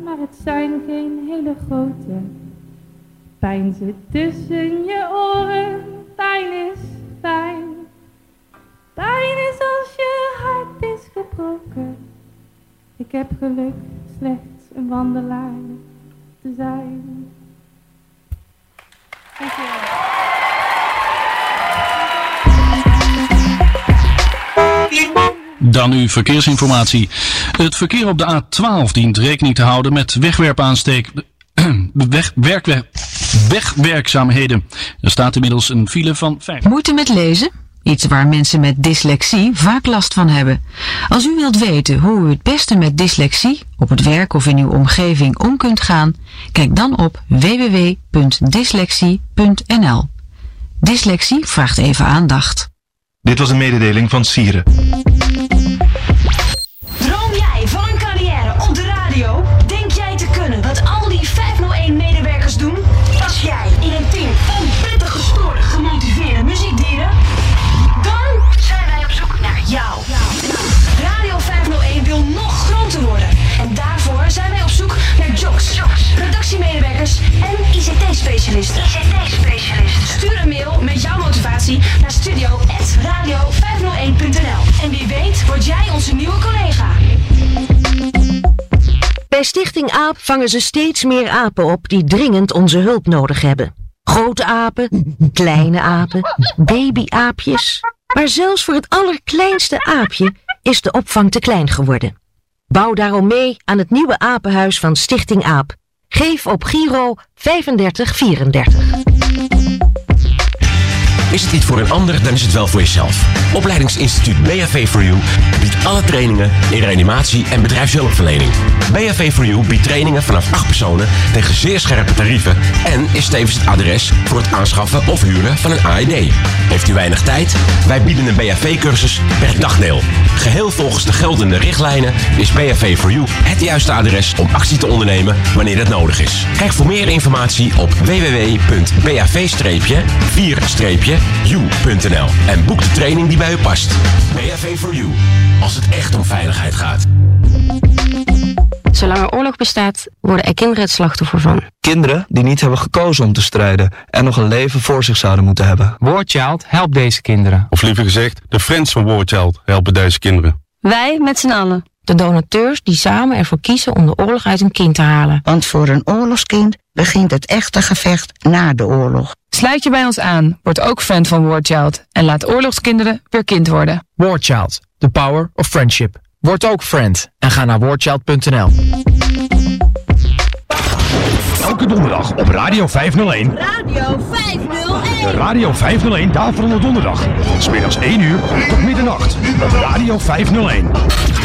Maar het zijn geen hele grote. Pijn zit tussen je oren, pijn is fijn. Pijn is als je hart is gebroken. Ik heb geluk slechts een wandelaar te zijn. Dan nu verkeersinformatie. Het verkeer op de A12 dient rekening te houden met wegwerpaansteek. Weg, werkwer- wegwerkzaamheden. Er staat inmiddels een file van 5. Moeite met lezen? Iets waar mensen met dyslexie vaak last van hebben. Als u wilt weten hoe u het beste met dyslexie op het werk of in uw omgeving om kunt gaan, kijk dan op www.dyslexie.nl. Dyslexie vraagt even aandacht. Dit was een mededeling van Sieren. Droom jij van een carrière op de radio? Denk jij te kunnen wat al die 501-medewerkers doen? Pas jij in een team van prettig gestoorde, gemotiveerde muziekdieren? Dan zijn wij op zoek naar jou. Radio 501 wil nog groter worden. En daarvoor zijn wij op zoek naar jocks, redactiemedewerkers en ICT-specialisten. ICT-specialisten. Stuur een mail met jouw motivatie naar studio.radio501.nl. En wie weet word jij onze nieuwe collega. Bij Stichting AAP vangen ze steeds meer apen op die dringend onze hulp nodig hebben. Grote apen, kleine apen, babyaapjes. Maar zelfs voor het allerkleinste aapje is de opvang te klein geworden. Bouw daarom mee aan het nieuwe apenhuis van Stichting AAP. Geef op Giro 3534. Is het niet voor een ander, dan is het wel voor jezelf. Opleidingsinstituut BHV for You biedt alle trainingen in reanimatie en bedrijfshulpverlening. BHV for You biedt trainingen vanaf 8 personen tegen zeer scherpe tarieven en is tevens het adres voor het aanschaffen of huren van een AED. Heeft u weinig tijd? Wij bieden een BHV-cursus per dagdeel. Geheel volgens de geldende richtlijnen is BHV for You het juiste adres om actie te ondernemen wanneer het nodig is. Kijk voor meer informatie op www.bav-4-u.nl en boek de training die bij u past. BHV for You, als het echt om veiligheid gaat. Zolang er oorlog bestaat, worden er kinderen het slachtoffer van. Kinderen die niet hebben gekozen om te strijden en nog een leven voor zich zouden moeten hebben. Warchild helpt deze kinderen. Of liever gezegd, de friends van Warchild helpen deze kinderen. Wij met z'n allen. De donateurs die samen ervoor kiezen om de oorlog uit een kind te halen. Want voor een oorlogskind begint het echte gevecht na de oorlog. Sluit je bij ons aan, word ook fan van Warchild en laat oorlogskinderen weer kind worden. Warchild, the power of friendship. Word ook friend en ga naar warchild.nl. Elke donderdag op Radio 501. Radio 501. De Radio 501 Daverende Donderdag. Van 's middags 1 uur tot middernacht op Radio 501. Radio 501.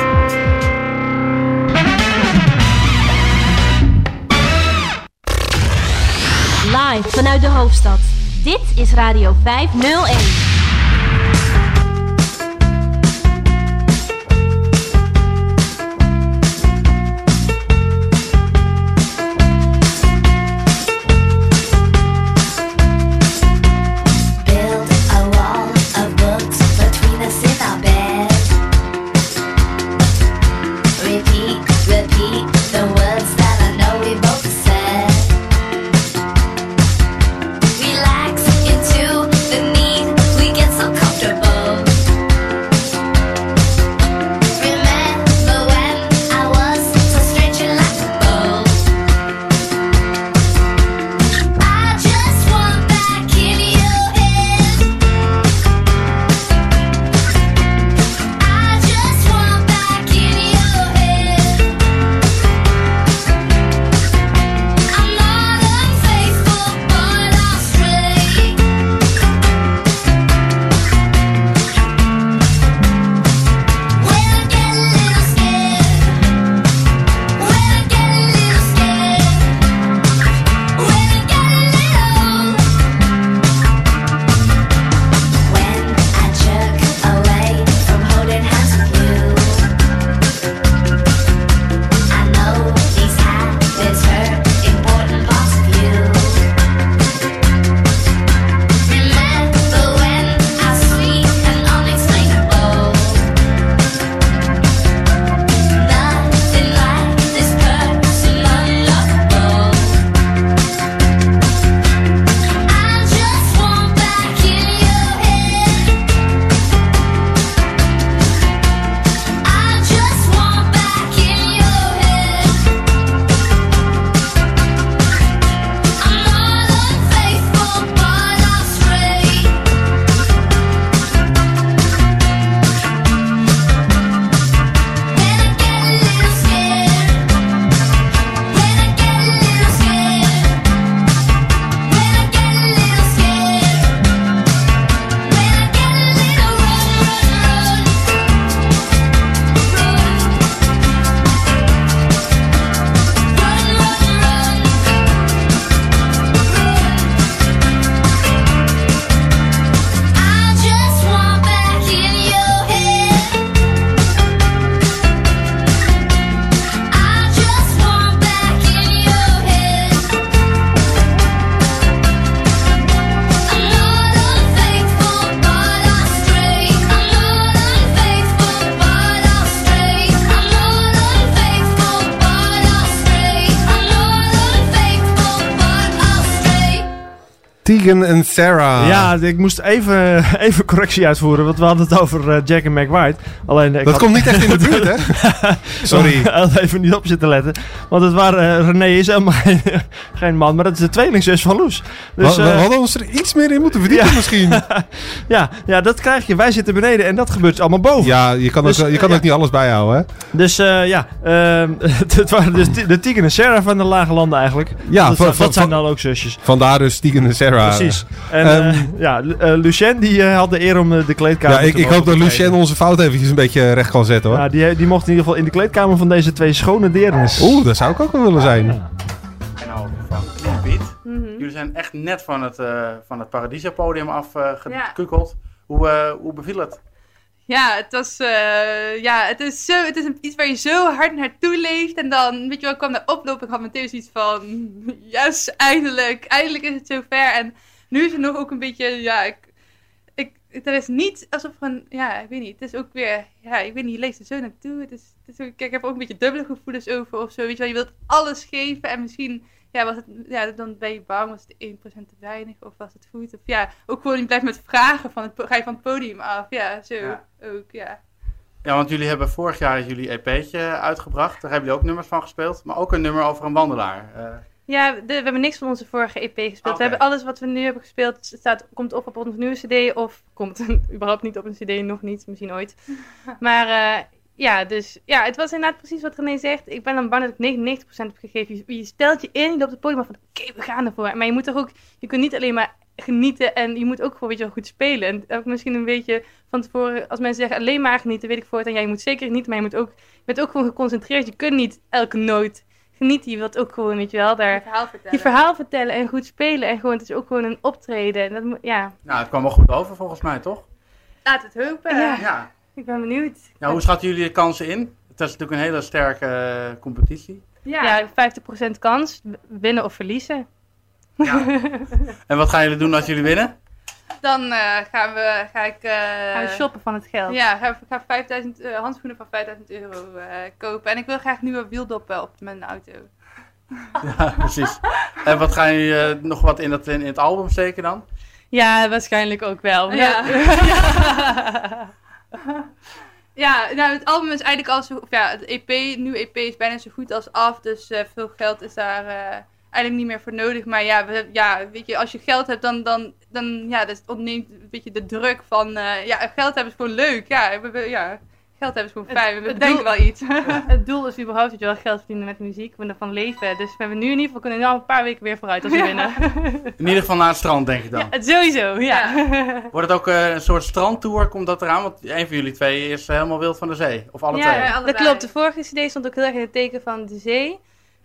Live vanuit de hoofdstad. Dit is Radio 501. Tegan en Sarah. Ja, ik moest even, even correctie uitvoeren, want we hadden het over eh, Jack en Meg White. Alleen, ik Dat had- komt niet echt in de buurt, hè? Sorry. Even niet op zitten letten. Want het waren, eh, René is helemaal geen, geen man, maar dat is de tweelingzus van Loes. Dus, we, we eh, hadden ons er iets meer in moeten verdiepen misschien. ja, ja, dat krijg je. Wij zitten beneden en dat gebeurt allemaal boven. Ja, je kan, Dus, ook, je kan ja. ook niet alles bijhouden, hè? Dus eh, ja, ehm, het waren dus de Tegan en Sarah van de Lage Landen eigenlijk. Ja, dat, van- dat van- zijn dan ook zusjes. Vandaar dus Tegan en Sarah. Precies. En Ehm, eh, ja, eh, Lucien die eh, had de eer om de kleedkamer ja, ik, te ik hoop dat. Lucien onze fout eventjes een beetje recht kan zetten, hoor. Ja, die, die mocht in ieder geval in de kleedkamer van deze twee schone deernis. Oeh, daar zou ik ook wel willen zijn. En nou, van Piet. Jullie zijn echt net van het, eh van het Paradiso-podium afgekukeld. Hoe, eh, hoe beviel het? Ja, het was, eh, ja, het is zo, het is iets waar je zo hard naartoe leeft. En dan, weet je wel, ik kwam daar oplopen. Ik had meteen zoiets van, yes, eindelijk, eindelijk is het zover. En nu is het nog ook een beetje, ja, ik, ik, er is niet alsof een, ja, ik weet niet, het is ook weer, ja, ik weet niet, je leest er zo naartoe. Het is, het is ook, ik heb ook een beetje dubbele gevoelens over of zo, weet je. Je wilt alles geven en misschien, ja, was het, ja, dan ben je bang, was het 1% te weinig of was het goed? Of ja, ook gewoon, je blijft met vragen van het, ga je van het podium af, ja, zo Ja. ook, ja. Ja, want jullie hebben vorig jaar jullie EP'tje uitgebracht. Daar hebben jullie ook nummers van gespeeld. Maar ook een nummer over een wandelaar. Eh, Ja, de- we hebben niks van onze vorige EP gespeeld. We hebben alles wat we nu hebben gespeeld, staat, komt op op onze nieuwe CD of komt überhaupt niet op een CD, nog niet, misschien ooit. Maar eh, ja, dus ja, het was inderdaad precies wat René zegt. Ik ben dan bang dat ik 99% heb gegeven. Je, je stelt je in, je loopt op het podium af van oké, we gaan ervoor. Maar je moet toch ook, je kunt niet alleen maar genieten en je moet ook gewoon weet je, wel, goed spelen. En ook misschien een beetje van tevoren, als mensen zeggen alleen maar genieten, weet ik voortaan, ja, je moet zeker genieten, maar je moet ook, je bent ook gewoon geconcentreerd. Je kunt niet elke noot genieten. Je wilt ook gewoon, weet je wel, daar Je verhaal vertellen. je verhaal vertellen en goed spelen. En gewoon, het is ook gewoon een optreden. En dat, moet- ja. nou, het kwam wel goed over volgens mij, toch? Laat het hopen. Ja. Ja. Ik ben benieuwd. Nou, hoe schatten jullie de kansen in? Het is natuurlijk een hele sterke eh, competitie. Ja, 50% kans. Winnen of verliezen. En wat gaan jullie doen als jullie winnen? Dan eh, gaan we, ga ik... eh, Gaan we shoppen van het geld. Ja, ga, ik ga 5000, eh, handschoenen van 5000 euro eh, kopen. En ik wil graag nieuwe wieldoppen op mijn auto. Ja, precies. En wat gaan jullie nog wat in, dat, in, in het album steken dan? Ja, waarschijnlijk ook wel. Ja. Ja, nou het album is eigenlijk al zo... Of ja, het EP, nieuwe EP is bijna zo goed als af. Dus eh, veel geld is daar eh, eigenlijk niet meer voor nodig. Maar ja, we, ja, weet je, als je geld hebt, dan, dan, dan ja, dat ontneemt een beetje de druk van... eh, ja, geld hebben is gewoon leuk. Ja, we- ja geld hebben is gewoon fijn. We bedenken doel- wel iets. het doel is überhaupt dat je wel geld verdienen met muziek. We ervan leven. Dus we hebben nu in ieder geval kunnen al een paar weken weer vooruit als we Ja. winnen. In ieder geval naar het strand, denk ik dan. Het sowieso, ja. Wordt het ook eh, een soort strandtour? Komt dat eraan? Want een van jullie twee is helemaal wild van de zee. Of alle twee? Ja, dat klopt. De vorige CD stond ook heel erg in het teken van de zee.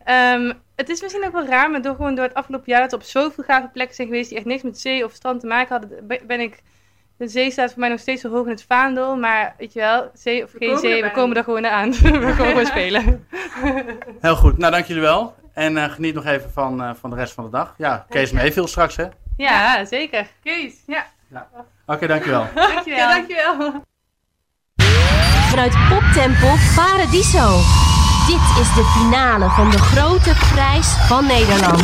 Ehm, het is misschien ook wel raar, maar door, gewoon door het afgelopen jaar dat we op zoveel gave plekken zijn geweest die echt niks met zee of strand te maken hadden, be- ben ik. De zee staat voor mij nog steeds zo hoog in het vaandel, maar weet je wel, zee of geen komen zee, we komen er gewoon aan. we komen gewoon spelen. Heel goed, nou dank jullie wel. En eh, geniet nog even van, eh, van de rest van de dag. Ja, Kees Mayfield straks hè. Ja, zeker. Kees, ja. Oké, dankjewel. Dankjewel. Ja, dankjewel. Vanuit Poptempel Paradiso. Dit is de finale van de grote prijs van Nederland.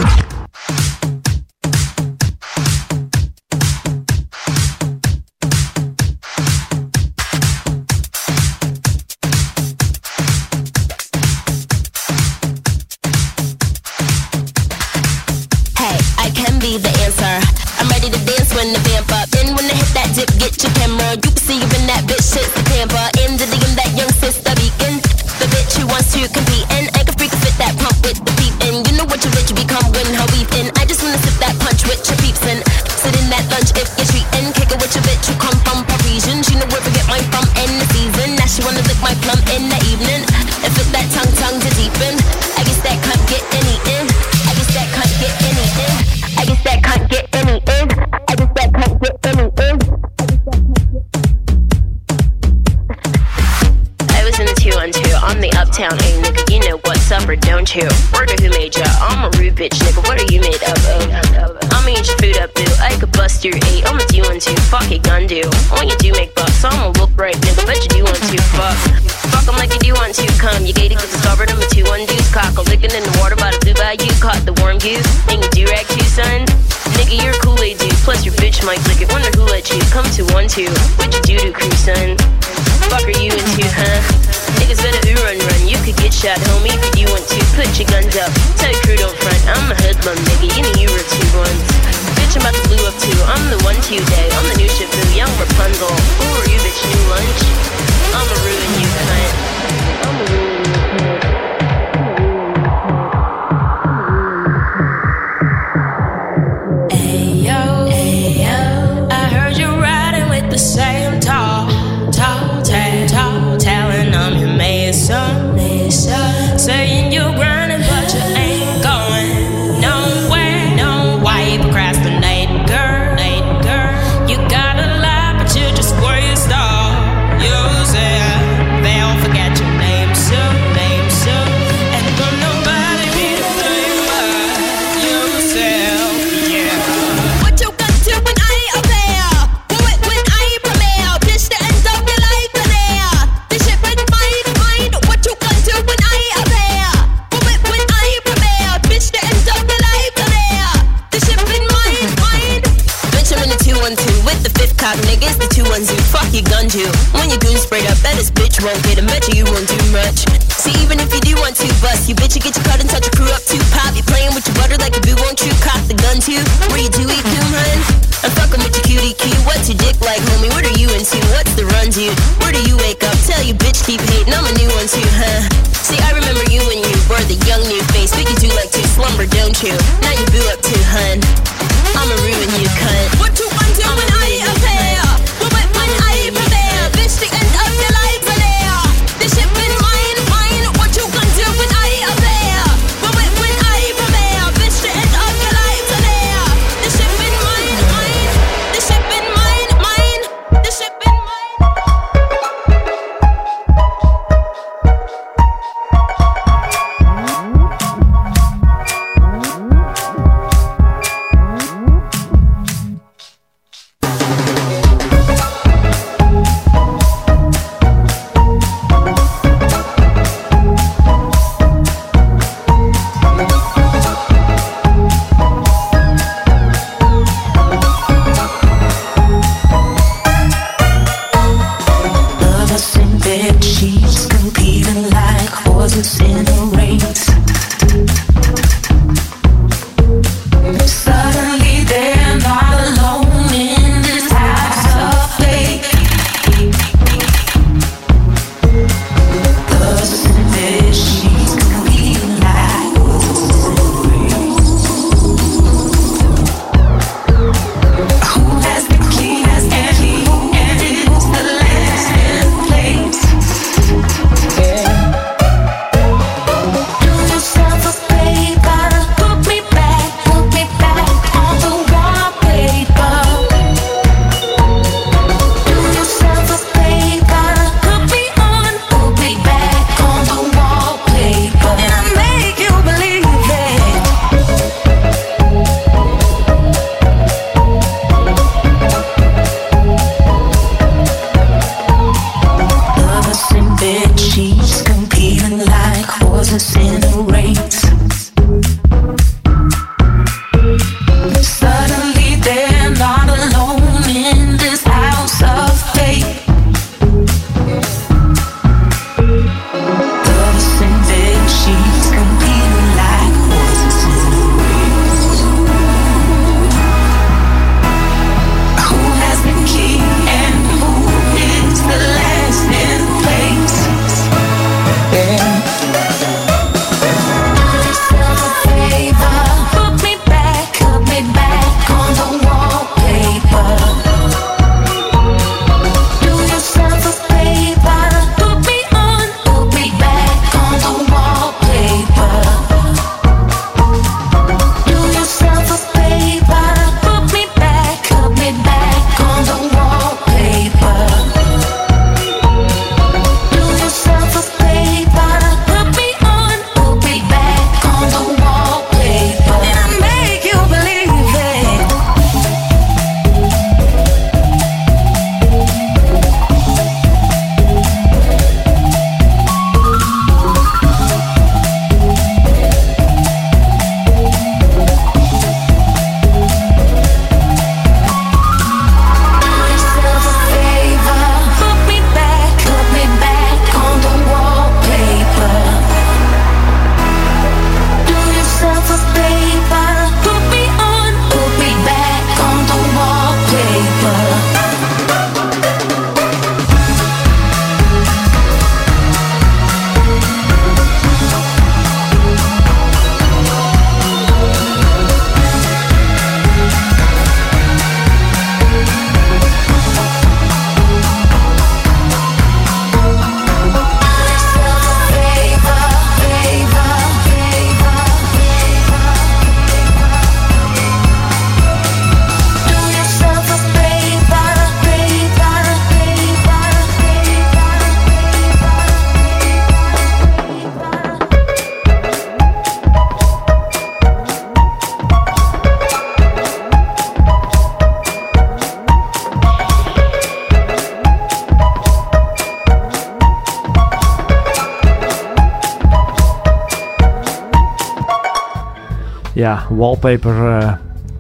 Ja, wallpaper eh,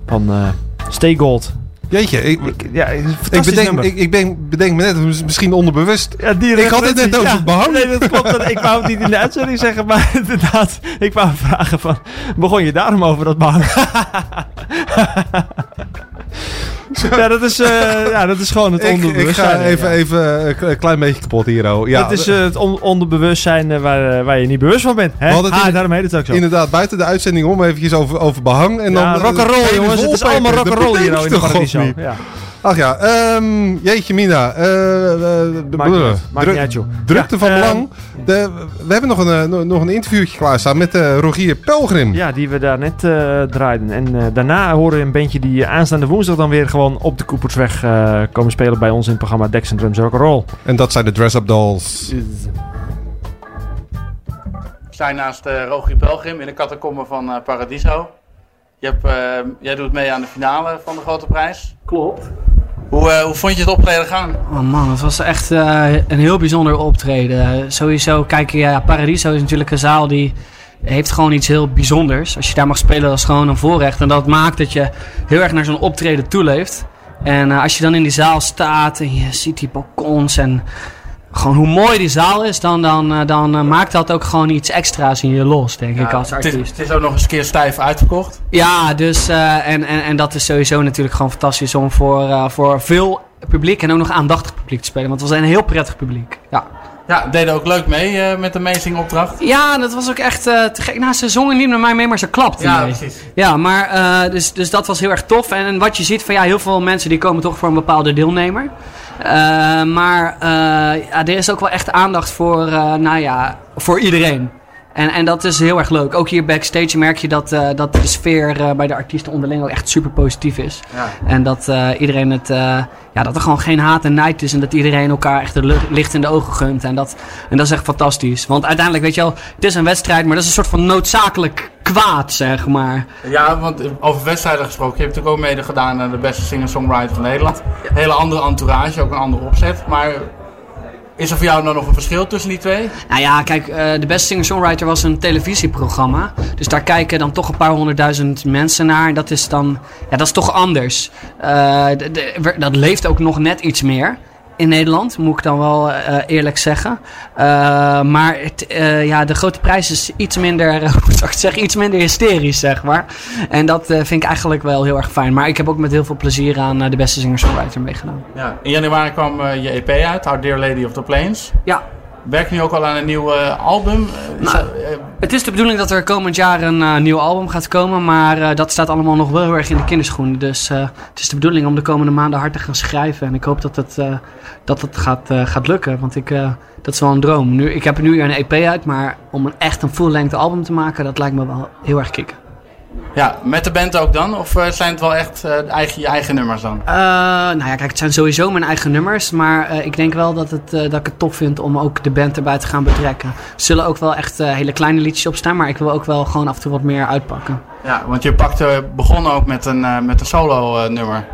van eh Stay Gold. Jeetje, ik, ja, ik, bedenk, ik, ik ben, bedenk me net, mis- misschien onderbewust. Ja, die ik had het net over ja. het behang. Nee, dat klopt. Dat, ik wou het niet in de uitzending zeggen, maar inderdaad. Ik wou vragen van, begon je daarom over dat behang? ja, dat is, eh, ja, dat is gewoon het Ik, ik onderbewustzijn. ga even, ja. even een kle- klein beetje kapot hier. oh. Ja, dat is eh, het on- onderbewustzijn eh, waar, eh, waar je niet bewust van bent. Hè? Ah, in- daarom heet het ook zo. Inderdaad, buiten de uitzending om eventjes over, over behang. En Ja, dan, rock'n'roll, eh, jongens. Het is allemaal rock'n'roll hier bedenk in de Paradiso. Ja. Ach ja, ehm, jeetje mina. de- Maakt niet de- uit. Maakt druk- niet uit, joh. Drukte Ja, van ehm, belang. De, we hebben nog een, eh, nog- een interviewtje klaarstaan met Rogier Pelgrim. Ja, die we daar net eh, draaiden. En daarna horen we een bandje die aanstaande woensdag dan weer gewoon op de Koepersweg eh, komen spelen bij ons in het programma Dex and Drums Rock'n'Roll. En dat zijn de Dress Up Dolls. We zijn naast Rogier Pelgrim in de catacombe van Paradiso. Je hebt, jij doet mee aan de finale van de Grote Prijs. Klopt. Hoe, eh, hoe vond je het optreden gaan? Oh man, het was echt eh, een heel bijzonder optreden. sowieso, kijk, ja, Paradiso is natuurlijk een zaal die heeft gewoon iets heel bijzonders. Als je daar mag spelen, dat is gewoon een voorrecht. En dat maakt dat je heel erg naar zo'n optreden toeleeft. En eh, als je dan in die zaal staat en je ziet die balkons en gewoon hoe mooi die zaal is, dan, dan, eh, dan eh, maakt dat ook gewoon iets extra's in je los, denk ik, als artiest. het is ook nog eens een keer stijf uitverkocht. Ja, dus eh, en, en, en dat is sowieso natuurlijk gewoon fantastisch om voor, voor veel publiek en ook nog aandachtig publiek te spelen. Want het was een heel prettig publiek. Ja, Ja, deden ook leuk mee met de Amazing opdracht. ja dat was ook echt eh, te gek. Nou, ze zongen niet met mij mee, maar ze klapten Ja, mee. precies. Ja, maar dus, dus dat was heel erg tof. En, en wat je ziet van ja, heel veel mensen die komen toch voor een bepaalde deelnemer. Eh, maar eh, er is ook wel echt aandacht voor, eh, nou ja, voor iedereen. En, en dat is heel erg leuk. Ook hier backstage merk je dat, eh, dat de sfeer eh, bij de artiesten onderling ook echt super positief is. Ja. En dat eh, iedereen het, ja, dat er gewoon geen haat en nijd is. En dat iedereen elkaar echt de licht in de ogen gunt. En dat, en dat is echt fantastisch. Want uiteindelijk, weet je wel, het is een wedstrijd, maar dat is een soort van noodzakelijk kwaad, zeg maar. Ja, want over wedstrijden gesproken. Je hebt natuurlijk ook mede gedaan aan de beste singer-songwriter van Nederland. Hele andere entourage, ook een andere opzet. Maar is er voor jou nou nog een verschil tussen die twee? Nou ja, kijk, eh, de Beste Singer-Songwriter was een televisieprogramma. Dus daar kijken dan toch een paar honderdduizend mensen naar. Dat is dan, ja, dat is toch anders. Eh, dat leeft ook nog net iets meer. In Nederland, moet ik dan wel eh, eerlijk zeggen. Eh, maar het, eh, ja, de grote prijs is iets minder, hoe zou ik zeggen, iets minder hysterisch, zeg maar. En dat vind ik eigenlijk wel heel erg fijn. Maar ik heb ook met heel veel plezier aan de beste singer-songwriter meegedaan. Ja. In januari kwam je EP uit, Our Dear Lady of the Plains. Ja. Werk nu ook al aan een nieuw eh, album? Is Nou, dat, eh, Het is de bedoeling dat er komend jaar een eh, nieuw album gaat komen, maar dat staat allemaal nog wel heel erg in de kinderschoenen. Dus het is de bedoeling om de komende maanden hard te gaan schrijven. En ik hoop dat het, dat het gaat, gaat lukken, want ik, dat is wel een droom. Nu, ik heb nu een EP uit, maar om een echt een full-length album te maken, dat lijkt me wel heel erg kicken. Ja, met de band ook dan? Of eh, zijn het wel echt eh, eigen, je eigen nummers dan? Eh, nou ja, kijk, het zijn sowieso mijn eigen nummers. Maar ik denk wel dat, het, dat ik het tof vind om ook de band erbij te gaan betrekken. Er zullen ook wel echt hele kleine liedjes op staan. Maar ik wil ook wel gewoon af en toe wat meer uitpakken. Ja, want je pakte, begon ook met een, met een solo nummer.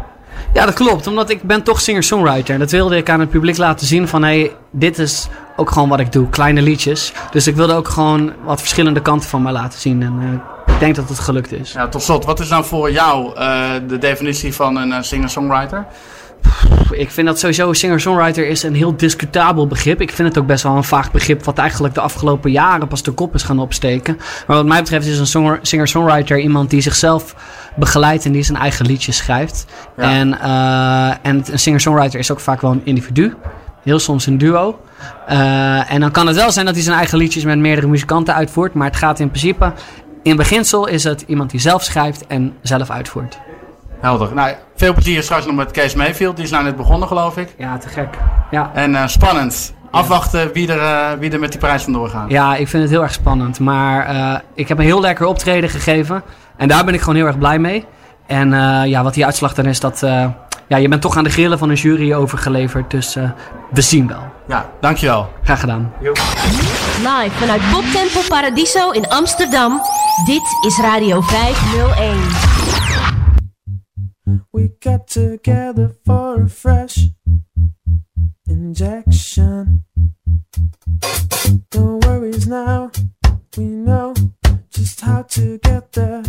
Ja, dat klopt. Omdat ik ben toch singer-songwriter. En dat wilde ik aan het publiek laten zien van... hé, hey, dit is ook gewoon wat ik doe. Kleine liedjes. Dus ik wilde ook gewoon wat verschillende kanten van mij laten zien. En ik denk dat het gelukt is. Ja, tot slot, wat is dan voor jou eh, de definitie van een eh, singer-songwriter? Ik vind dat sowieso singer-songwriter is een heel discutabel begrip. Ik vind het ook best wel een vaag begrip wat eigenlijk de afgelopen jaren pas de kop is gaan opsteken. Maar wat mij betreft is een singer-songwriter iemand die zichzelf begeleidt en die zijn eigen liedjes schrijft. Ja. En, eh, en een singer-songwriter is ook vaak wel een individu. Heel soms een duo. En dan kan het wel zijn dat hij zijn eigen liedjes met meerdere muzikanten uitvoert. Maar het gaat in principe, in beginsel is het iemand die zelf schrijft en zelf uitvoert. Helder. Nou, veel plezier straks nog met Kees Mayfield. Die is nou net begonnen, geloof ik. Ja, te gek. Ja. En eh, spannend. Afwachten wie er, eh, wie er met die prijs vandoor gaat. Ja, ik vind het heel erg spannend. Maar eh, ik heb een heel lekker optreden gegeven. En daar ben ik gewoon heel erg blij mee. En ja, wat die uitslag dan is, dat... ja, je bent toch aan de grillen van een jury overgeleverd. Dus we zien wel. Ja, dankjewel. Graag gedaan. Live vanuit Poptempel Paradiso in Amsterdam. Dit is Radio 501. We got together for a fresh injection. No worries now, we know just how to get there.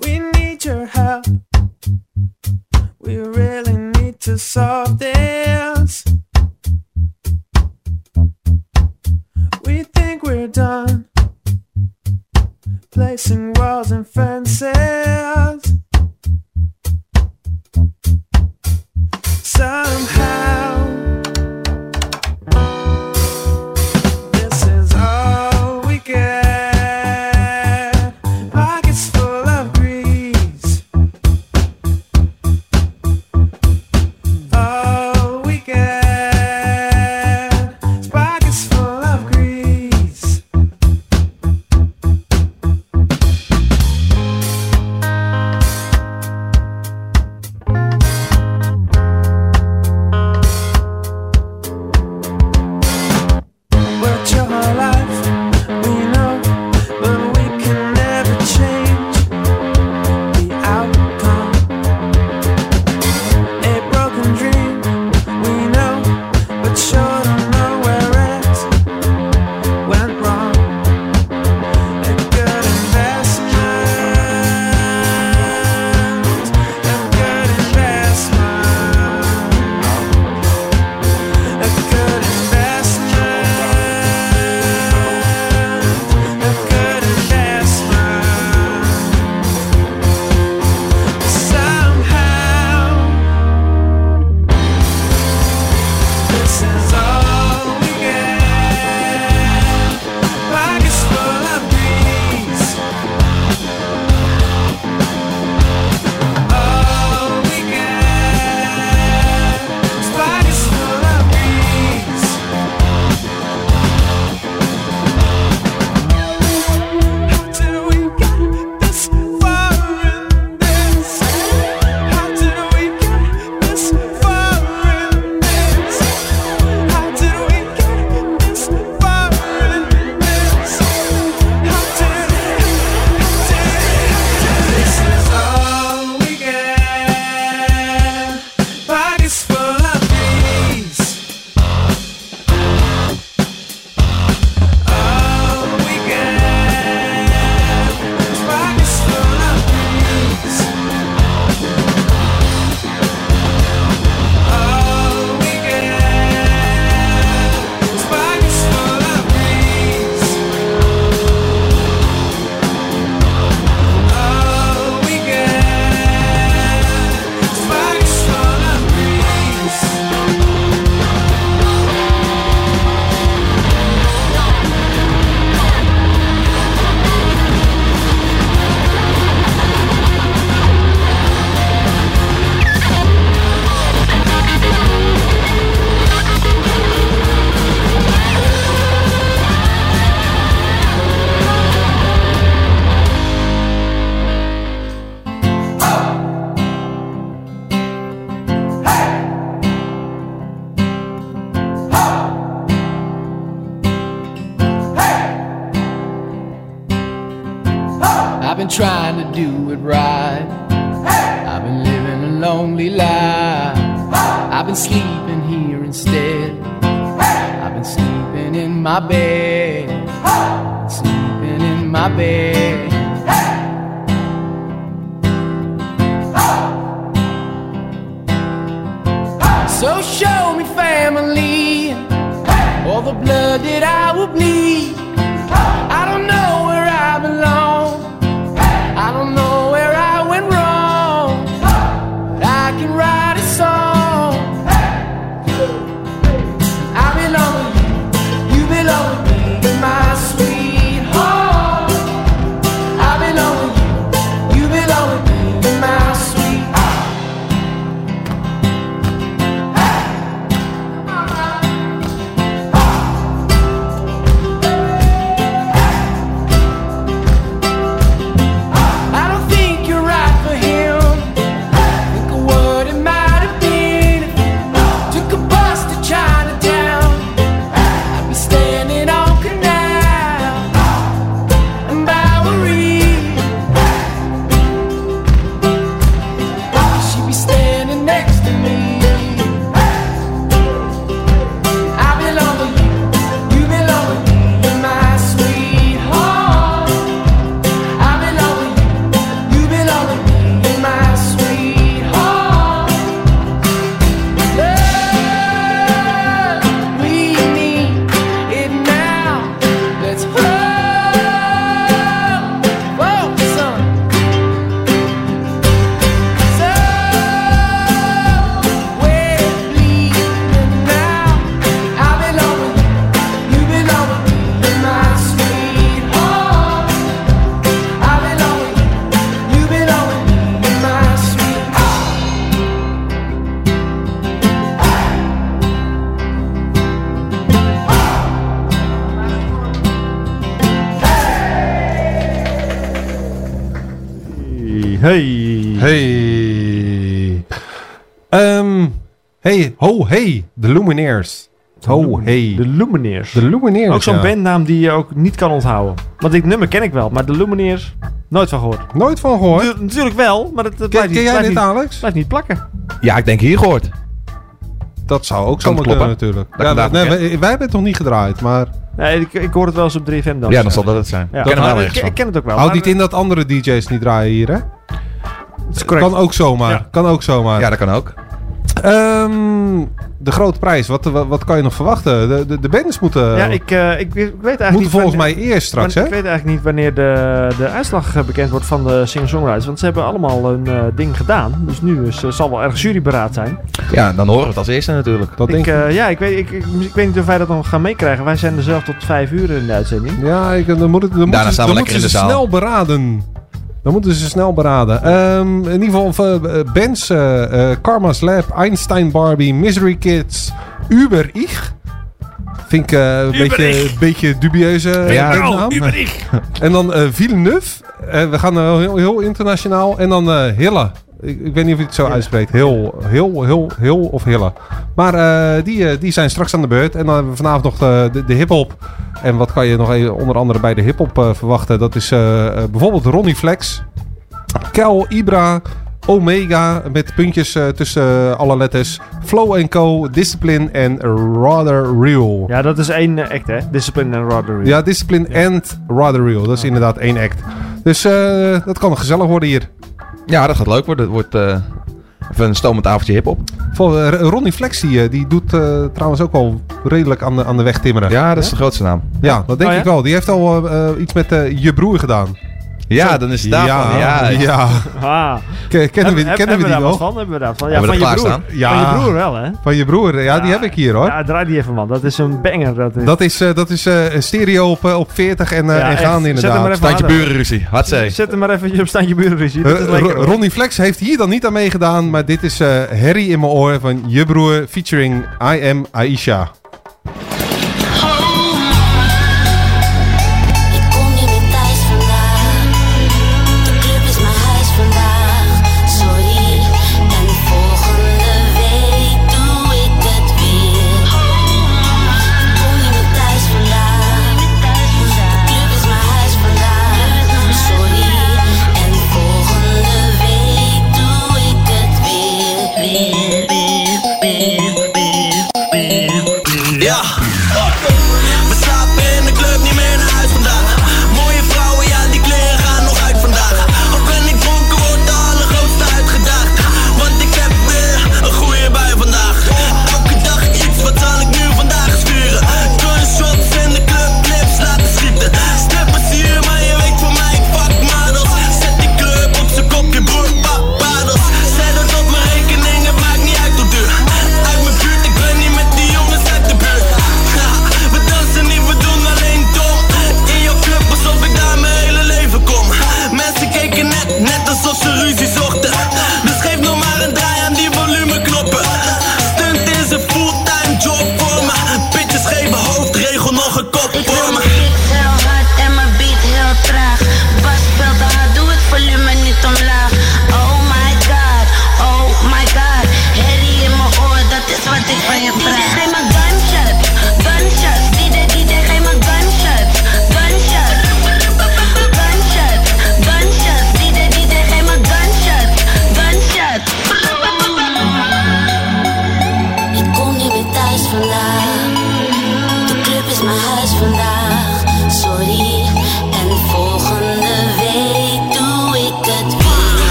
We need your help. We really need to solve this. Think we're done placing walls and fences. Somehow, Hey. Hey. Ehm, hey, ho, hey. De Lumineers. Ho, hey. De Lumineers. De Lumineers, Ook zo'n ja. bandnaam die je ook niet kan onthouden. Want dit nummer ken ik wel, maar de Lumineers nooit van gehoord. Nooit van gehoord? Tu- natuurlijk wel, maar het, het Ken, blijft, ken niet, jij dit, niet, Alex? blijft niet plakken. Ja, ik denk hier gehoord. Dat zou ook kunnen kloppen? natuurlijk. Dat Ja, nee, wij, wij hebben het nog niet gedraaid, maar... Nee, ik, ik hoor het wel eens op 3FM dan. Ja, dan zal dat het zijn. Ja, Ik ken wel ik, ken het ook wel. Houd niet in dat andere DJ's niet draaien hier, hè? is correct. Kan ook zomaar. Ja. Kan ook zomaar. Ja, dat kan ook. Ehm, de grote prijs, wat, wat, wat kan je nog verwachten? De, de, de bands moeten, Ja, ik, eh, ik, ik weet eigenlijk moeten niet volgens wanneer- mij eerst straks, hè? Ik weet eigenlijk niet wanneer de, de uitslag eh, bekend wordt van de singer-songwriters. Want ze hebben allemaal een eh, ding gedaan. Dus nu is, zal wel ergens juryberaad zijn. Ja, dan horen we het als eerste natuurlijk. Dat Ik, denk ik. eh, ja, ik weet, ik, ik, ik weet niet of wij dat nog gaan meekrijgen. Wij zijn er zelf tot vijf uur in de uitzending. Ja, ik, dan moet het, dan Daarna staan we dan lekker moeten in de ze zaal. snel beraden. Dan moeten ze snel beraden. Ehm, in ieder geval bands. eh, Karma's Lab, Einstein Barbie, Misery Kids, Uber Ich. Vind ik een beetje, beetje dubieuze Ja. eh, naam. En dan Villeneuve. We gaan heel, heel internationaal. En dan Hille. Ik, ik weet niet of je het zo uitspreekt. Heel, heel, heel, heel of Hille. Maar eh, die, eh, die zijn straks aan de beurt. En dan hebben we vanavond nog de, de, de hip-hop. En wat kan je nog even onder andere bij de hip-hop eh, verwachten? Dat is eh, eh, bijvoorbeeld Ronnie Flex, Kel Ibra, Omega met puntjes eh, tussen eh, alle letters, Flow Co, Discipline en Rather Real. Ja, dat is één eh, act, hè? Discipline en Roddery. Ja, Discipline en Rather Real. Dat is inderdaad één act. Dus eh, dat kan gezellig worden hier. Ja, dat gaat leuk worden. Het wordt eh, even een stomend avondje hip-hop. Eh, Ronnie Flex die, eh, die doet eh, trouwens ook wel redelijk aan de, aan de weg timmeren. Ja, dat is de grootste naam. Ja, dat denk Oh, ja? ik wel. Die heeft al iets met eh, je broer gedaan. Ja, dan is het daarvan. Ja, ja. ja. Ah. Ke- Kennen we, Heb- kennen we die daar wat nog? van? Hebben we daar van? Ja, van je broer. Ja. Van je broer wel, hè? Van je broer, ja, die heb ik hier hoor. Ja, draai die even, man. Dat is een banger. Dat is... Dat is, eh, dat is eh, een stereo op, eh, op 40 en, eh, Ja, en gaan Zet hem maar inderdaad. even Standje burenruzie. Hatzee. Zet hem maar even op standje burenruzie. Dat is lekker. Ro- hoor. Ronnie Flex heeft hier dan niet aan meegedaan, maar dit is eh Harry in mijn oor van je broer featuring I Am Aisha.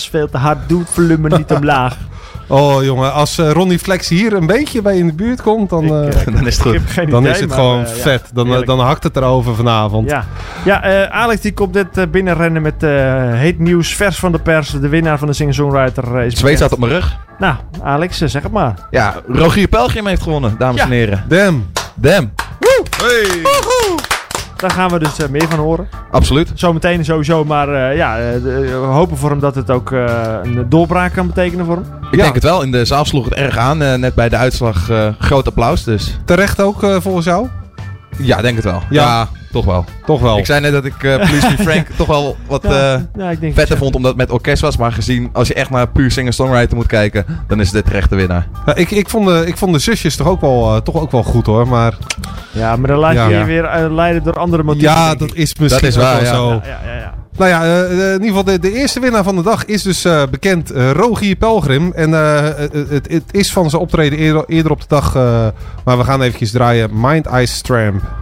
Veel te hard, doet volume niet omlaag. Oh jongen, als eh, Ronnie Flex hier een beetje bij in de buurt komt, dan, eh, Dan is het goed. Dan idee, is het maar, gewoon eh, vet. Dan, eh, dan hakt het erover vanavond. Ja, ja eh, Alex die komt dit eh, binnenrennen met eh heet nieuws, vers van de pers. De winnaar van de singer-songwriter eh, is Zweet staat op mijn rug. Nou, Alex, eh, zeg het maar. Ja, Rogier Pelgrim heeft gewonnen, dames Ja. en heren. Damn. Damn. Daar gaan we dus eh, meer van horen. Absoluut. Zometeen sowieso, maar eh, ja, eh, de- we hopen voor hem dat het ook eh, een doorbraak kan betekenen voor hem. Ik denk het wel. In de zaal sloeg het erg aan. eh, net bij de uitslag eh, groot applaus. Dus Terecht ook eh, volgens jou? Ja, denk het wel. Ja. Ja, toch wel. Toch wel. Ik zei net dat ik eh Police Me Frank toch wel wat Ja, eh, ja, ik denk vetter vond omdat het met orkest was. Maar gezien, als je echt naar puur singer-songwriter moet kijken, dan is dit terecht de winnaar. Ja, ik, ik, vond de, ik vond de zusjes toch ook wel, eh, toch ook wel goed hoor. Maar Ja, maar dan laat Ja. je je weer leiden door andere motieven. ja, dat is misschien Dat is wel ja. zo. Ja, ja, ja. Nou ja, eh, eh, in ieder geval de, eerste winnaar van de dag is dus eh, bekend Rogier Pelgrim. En het, het, is van zijn optreden eerder, op de dag. maar we gaan eventjes draaien. Mind Ice Stramp.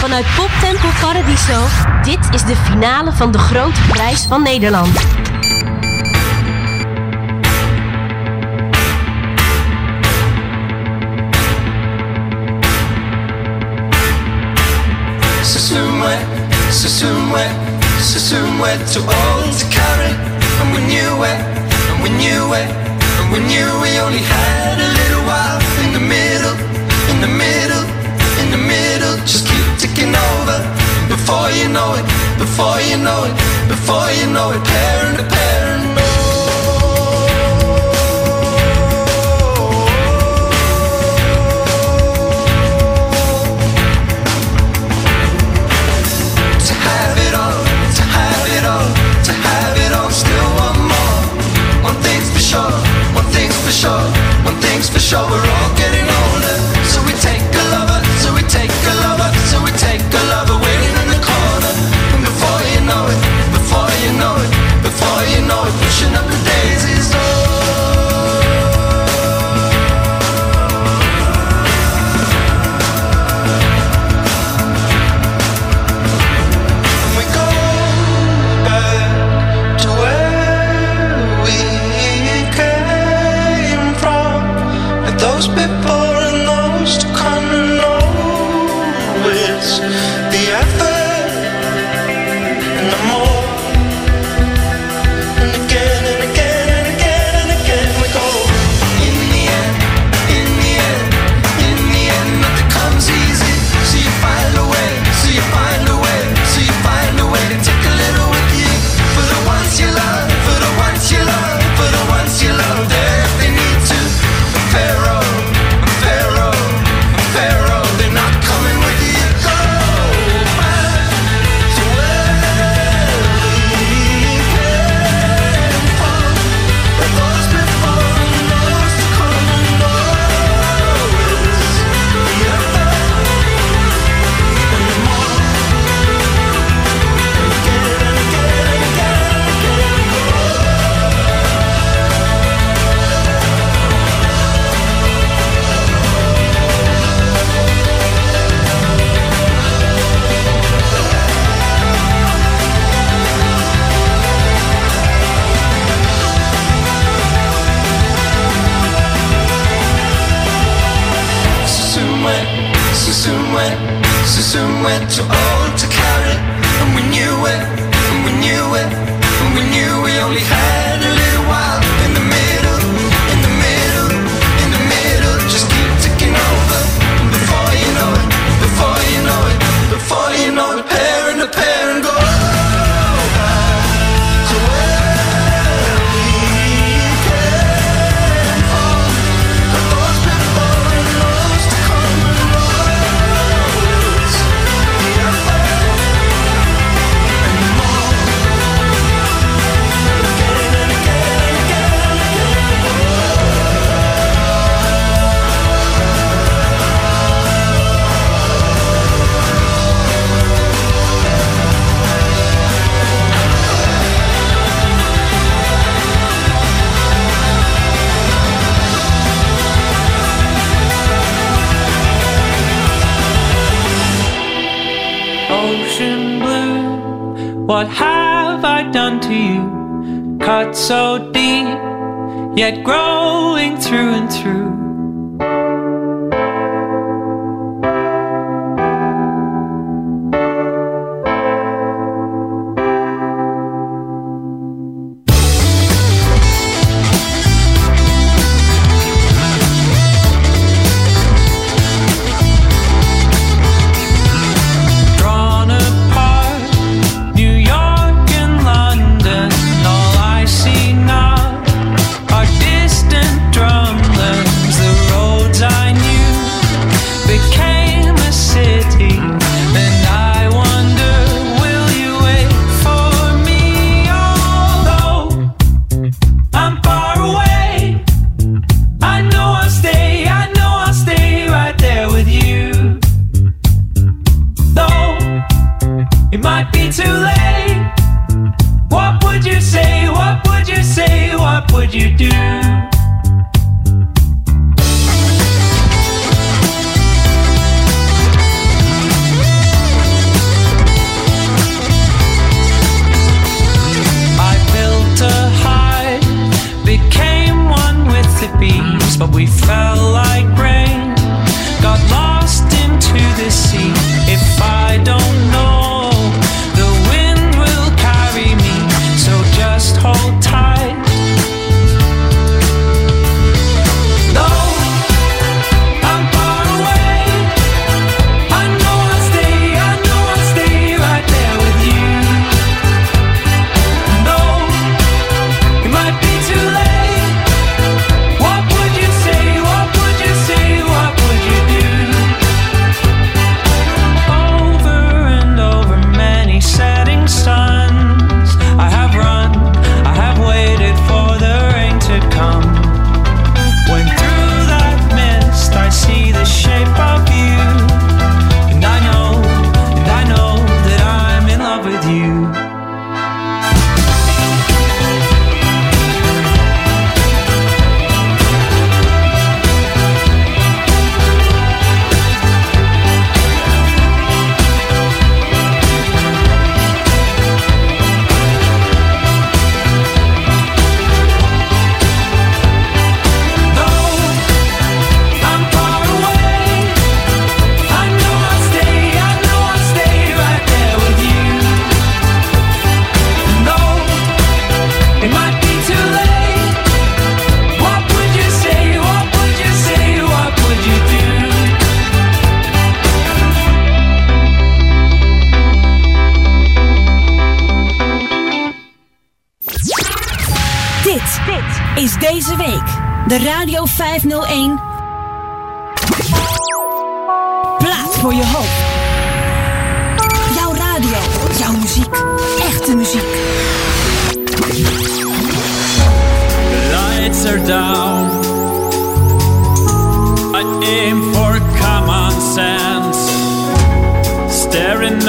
Vanuit Poptempel Paradiso, dit is de finale van de Grote Prijs van Nederland. somewhere, so somewhere, so to all to carry. And we knew it, and we knew it, and we knew we only had a little while in the. in the middle, in the middle, just keep ticking over. Before you know it, before you know it, before you know it, parent to parent. One thing's for sure, one thing's for sure, we're all getting older. to you, cut so deep, yet growing through and through.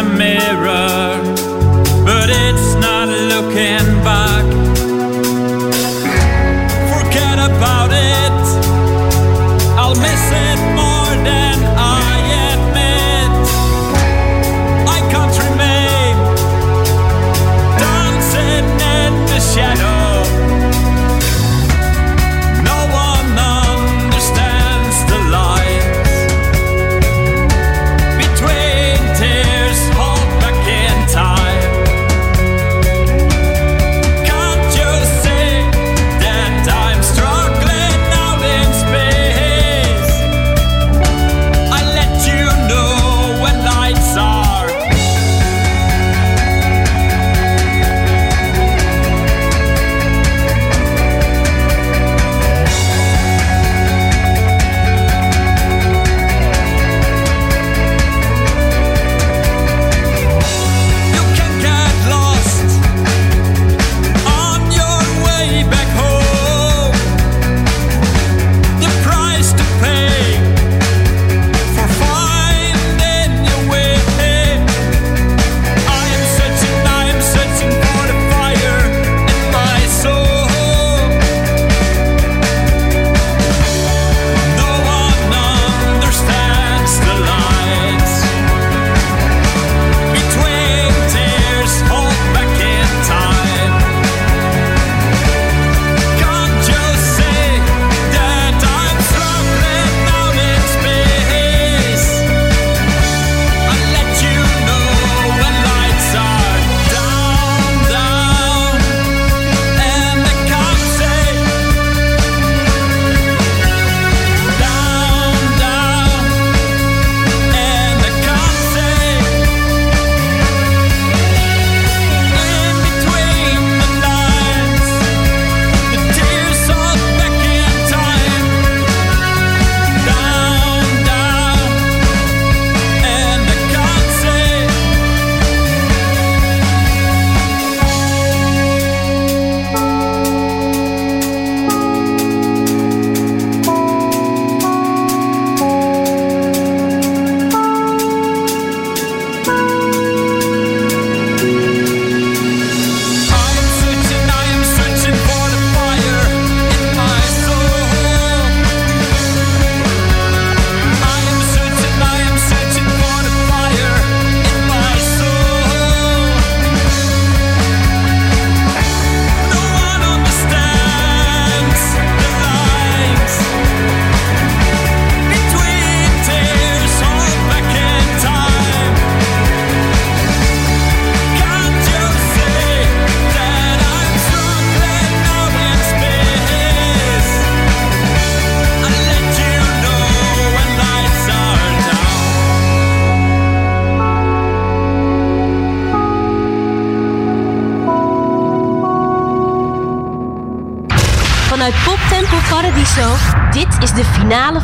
the mirror, but it's not looking back. Forget about it, I'll miss it more than I admit. I can't remain dancing in the shadows.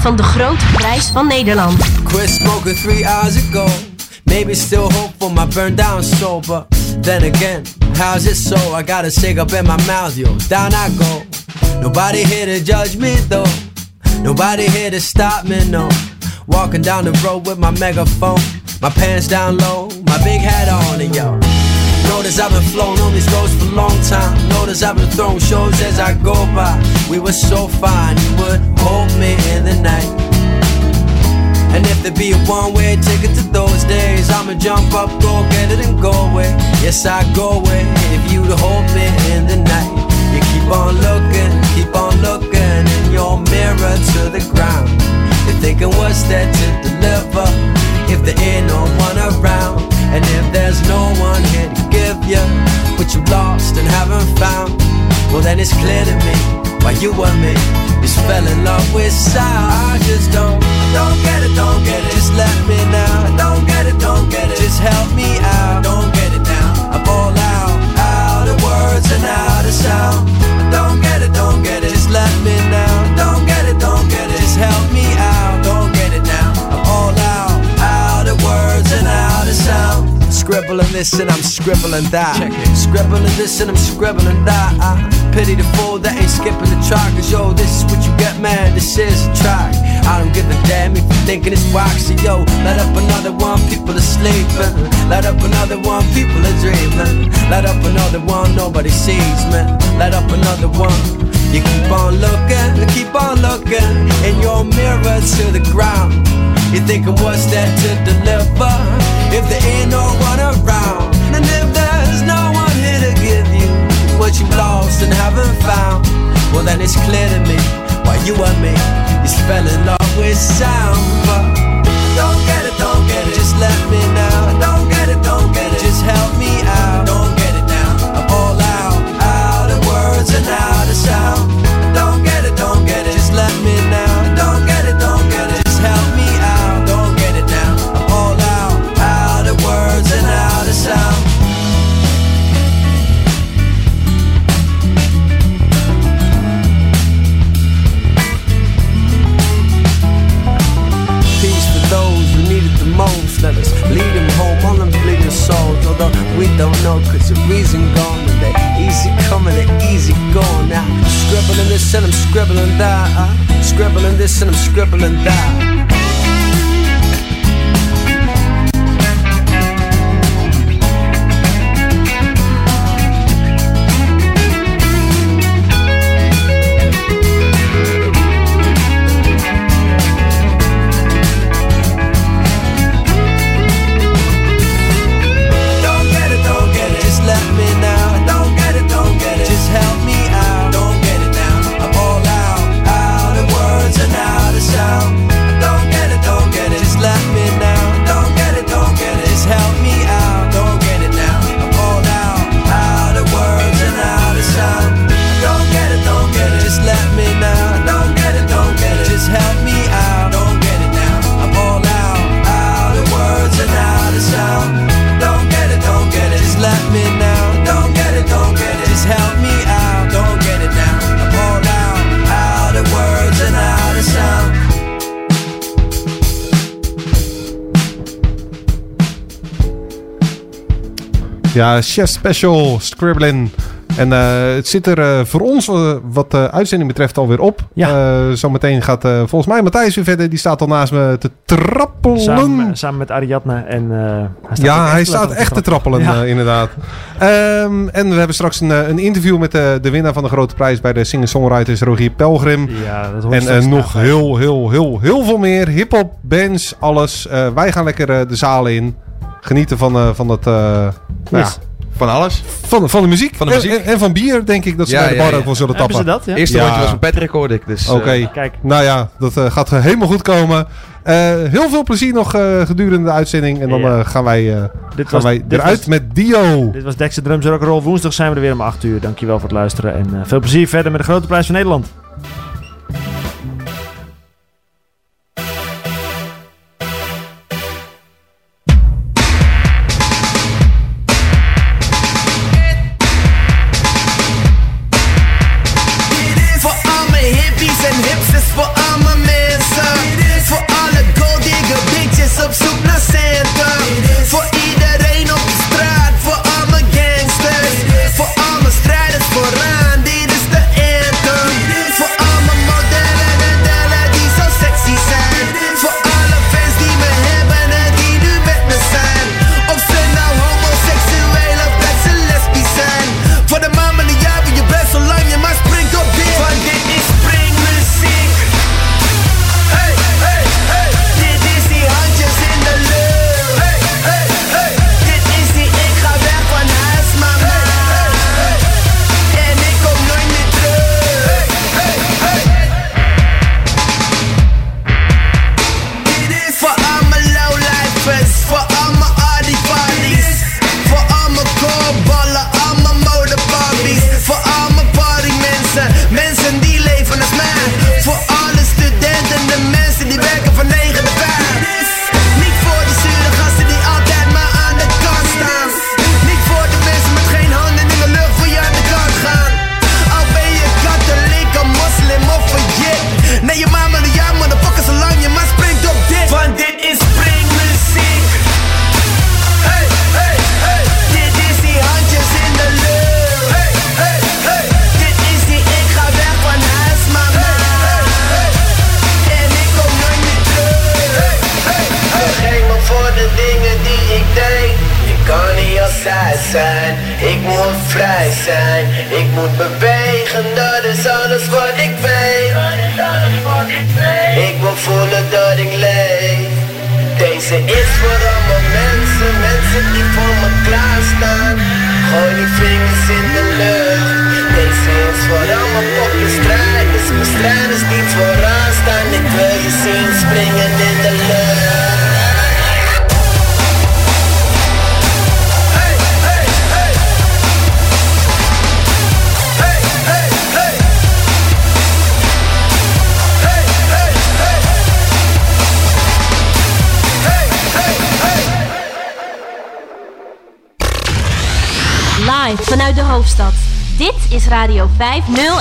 Van de grote prijs van Nederland. Quit smoking three hours ago. Maybe still hope for my burned down but then again, how's it so? I got a cigarette in my mouth, yo. Down I go. Nobody here to judge me though. Nobody here to stop me, no. Walking down the road with my megaphone, my pants down low, my big hat on, and yo. Notice I've been flown on these roads for a long time. Notice I've been throwing shows as I go by. We were so fine, you would hold me in the night. And if there be a one-way ticket to those days, I'ma jump up, go get it and go away. Yes, I go away if you'd hold me in the night. You keep on looking, keep on looking in your mirror to the ground. You're thinking what's there to deliver if there ain't no one around, and if there's no one here to you what you lost and haven't found. Well, then it's clear to me why you and me just fell in love with sound. I just don't, don't get it, don't get it. Just let me now. Don't get it, don't get it. Just help me out. Don't get it now. I'm all out, out of words and out of sound. Scribbling this and I'm scribbling that. Scribbling this and I'm scribbling that. I pity the fool that ain't skipping the track. Cause yo, this is what you get, man. This is a track. I don't give a damn if you're thinking it's waxy, yo. Let up another one, people are sleeping. Let up another one, people are dreaming. Let up another one, nobody sees me. Let up another one. You keep on looking, keep on looking in your mirror to the ground. You're thinking, what's that to deliver? If there ain't no one around, and if there's no one here to give you what you lost and haven't found, well, then it's clear to me why you and me just fell in love with sound. But don't get it, don't get it, just let me don't know, cause the reason gone. And they easy coming, they easy going. Now, scribbling this and I'm scribbling that. I'm scribbling this and I'm scribbling that. Ja, Chef Special, Scribbling. En eh, het zit er eh, voor ons eh, wat de uitzending betreft alweer op. Ja. zometeen gaat volgens mij Matthijs weer verder. Die staat al naast me te trappelen. Samen, samen met Ariadne. En, hij ja, hij staat echt te trappelen, Ja. inderdaad. Ehm, en we hebben straks een, een interview met de, de winnaar van de grote prijs bij de singer-songwriters, Rogier Pelgrim. Ja, dat en nog heel, heel, heel, heel veel meer. Hip-hop, bands, alles. Wij gaan lekker de zalen in. Genieten van, eh, van dat. eh, nou ja, Van alles? Van, van de muziek. Van de muziek. En, en, en van bier, denk ik, dat ze Ja, bij de bar ja. ook wel zullen Hebben tappen. ze dat, ja? Eerste rondje was van Patrick, hoorde ik, dus, Oké, eh, Kijk. nou ja, dat gaat helemaal goed komen. Eh, heel veel plezier nog eh, gedurende de uitzending. En dan eh, gaan wij, eh, Dit gaan was- wij dit eruit was- met Dio. Dit was Dexter Drums Rock'n'Roll. Woensdag zijn we er weer om 8 uur. Dankjewel voor het luisteren. En eh, veel plezier verder met de Grote Prijs van Nederland. 5 noon.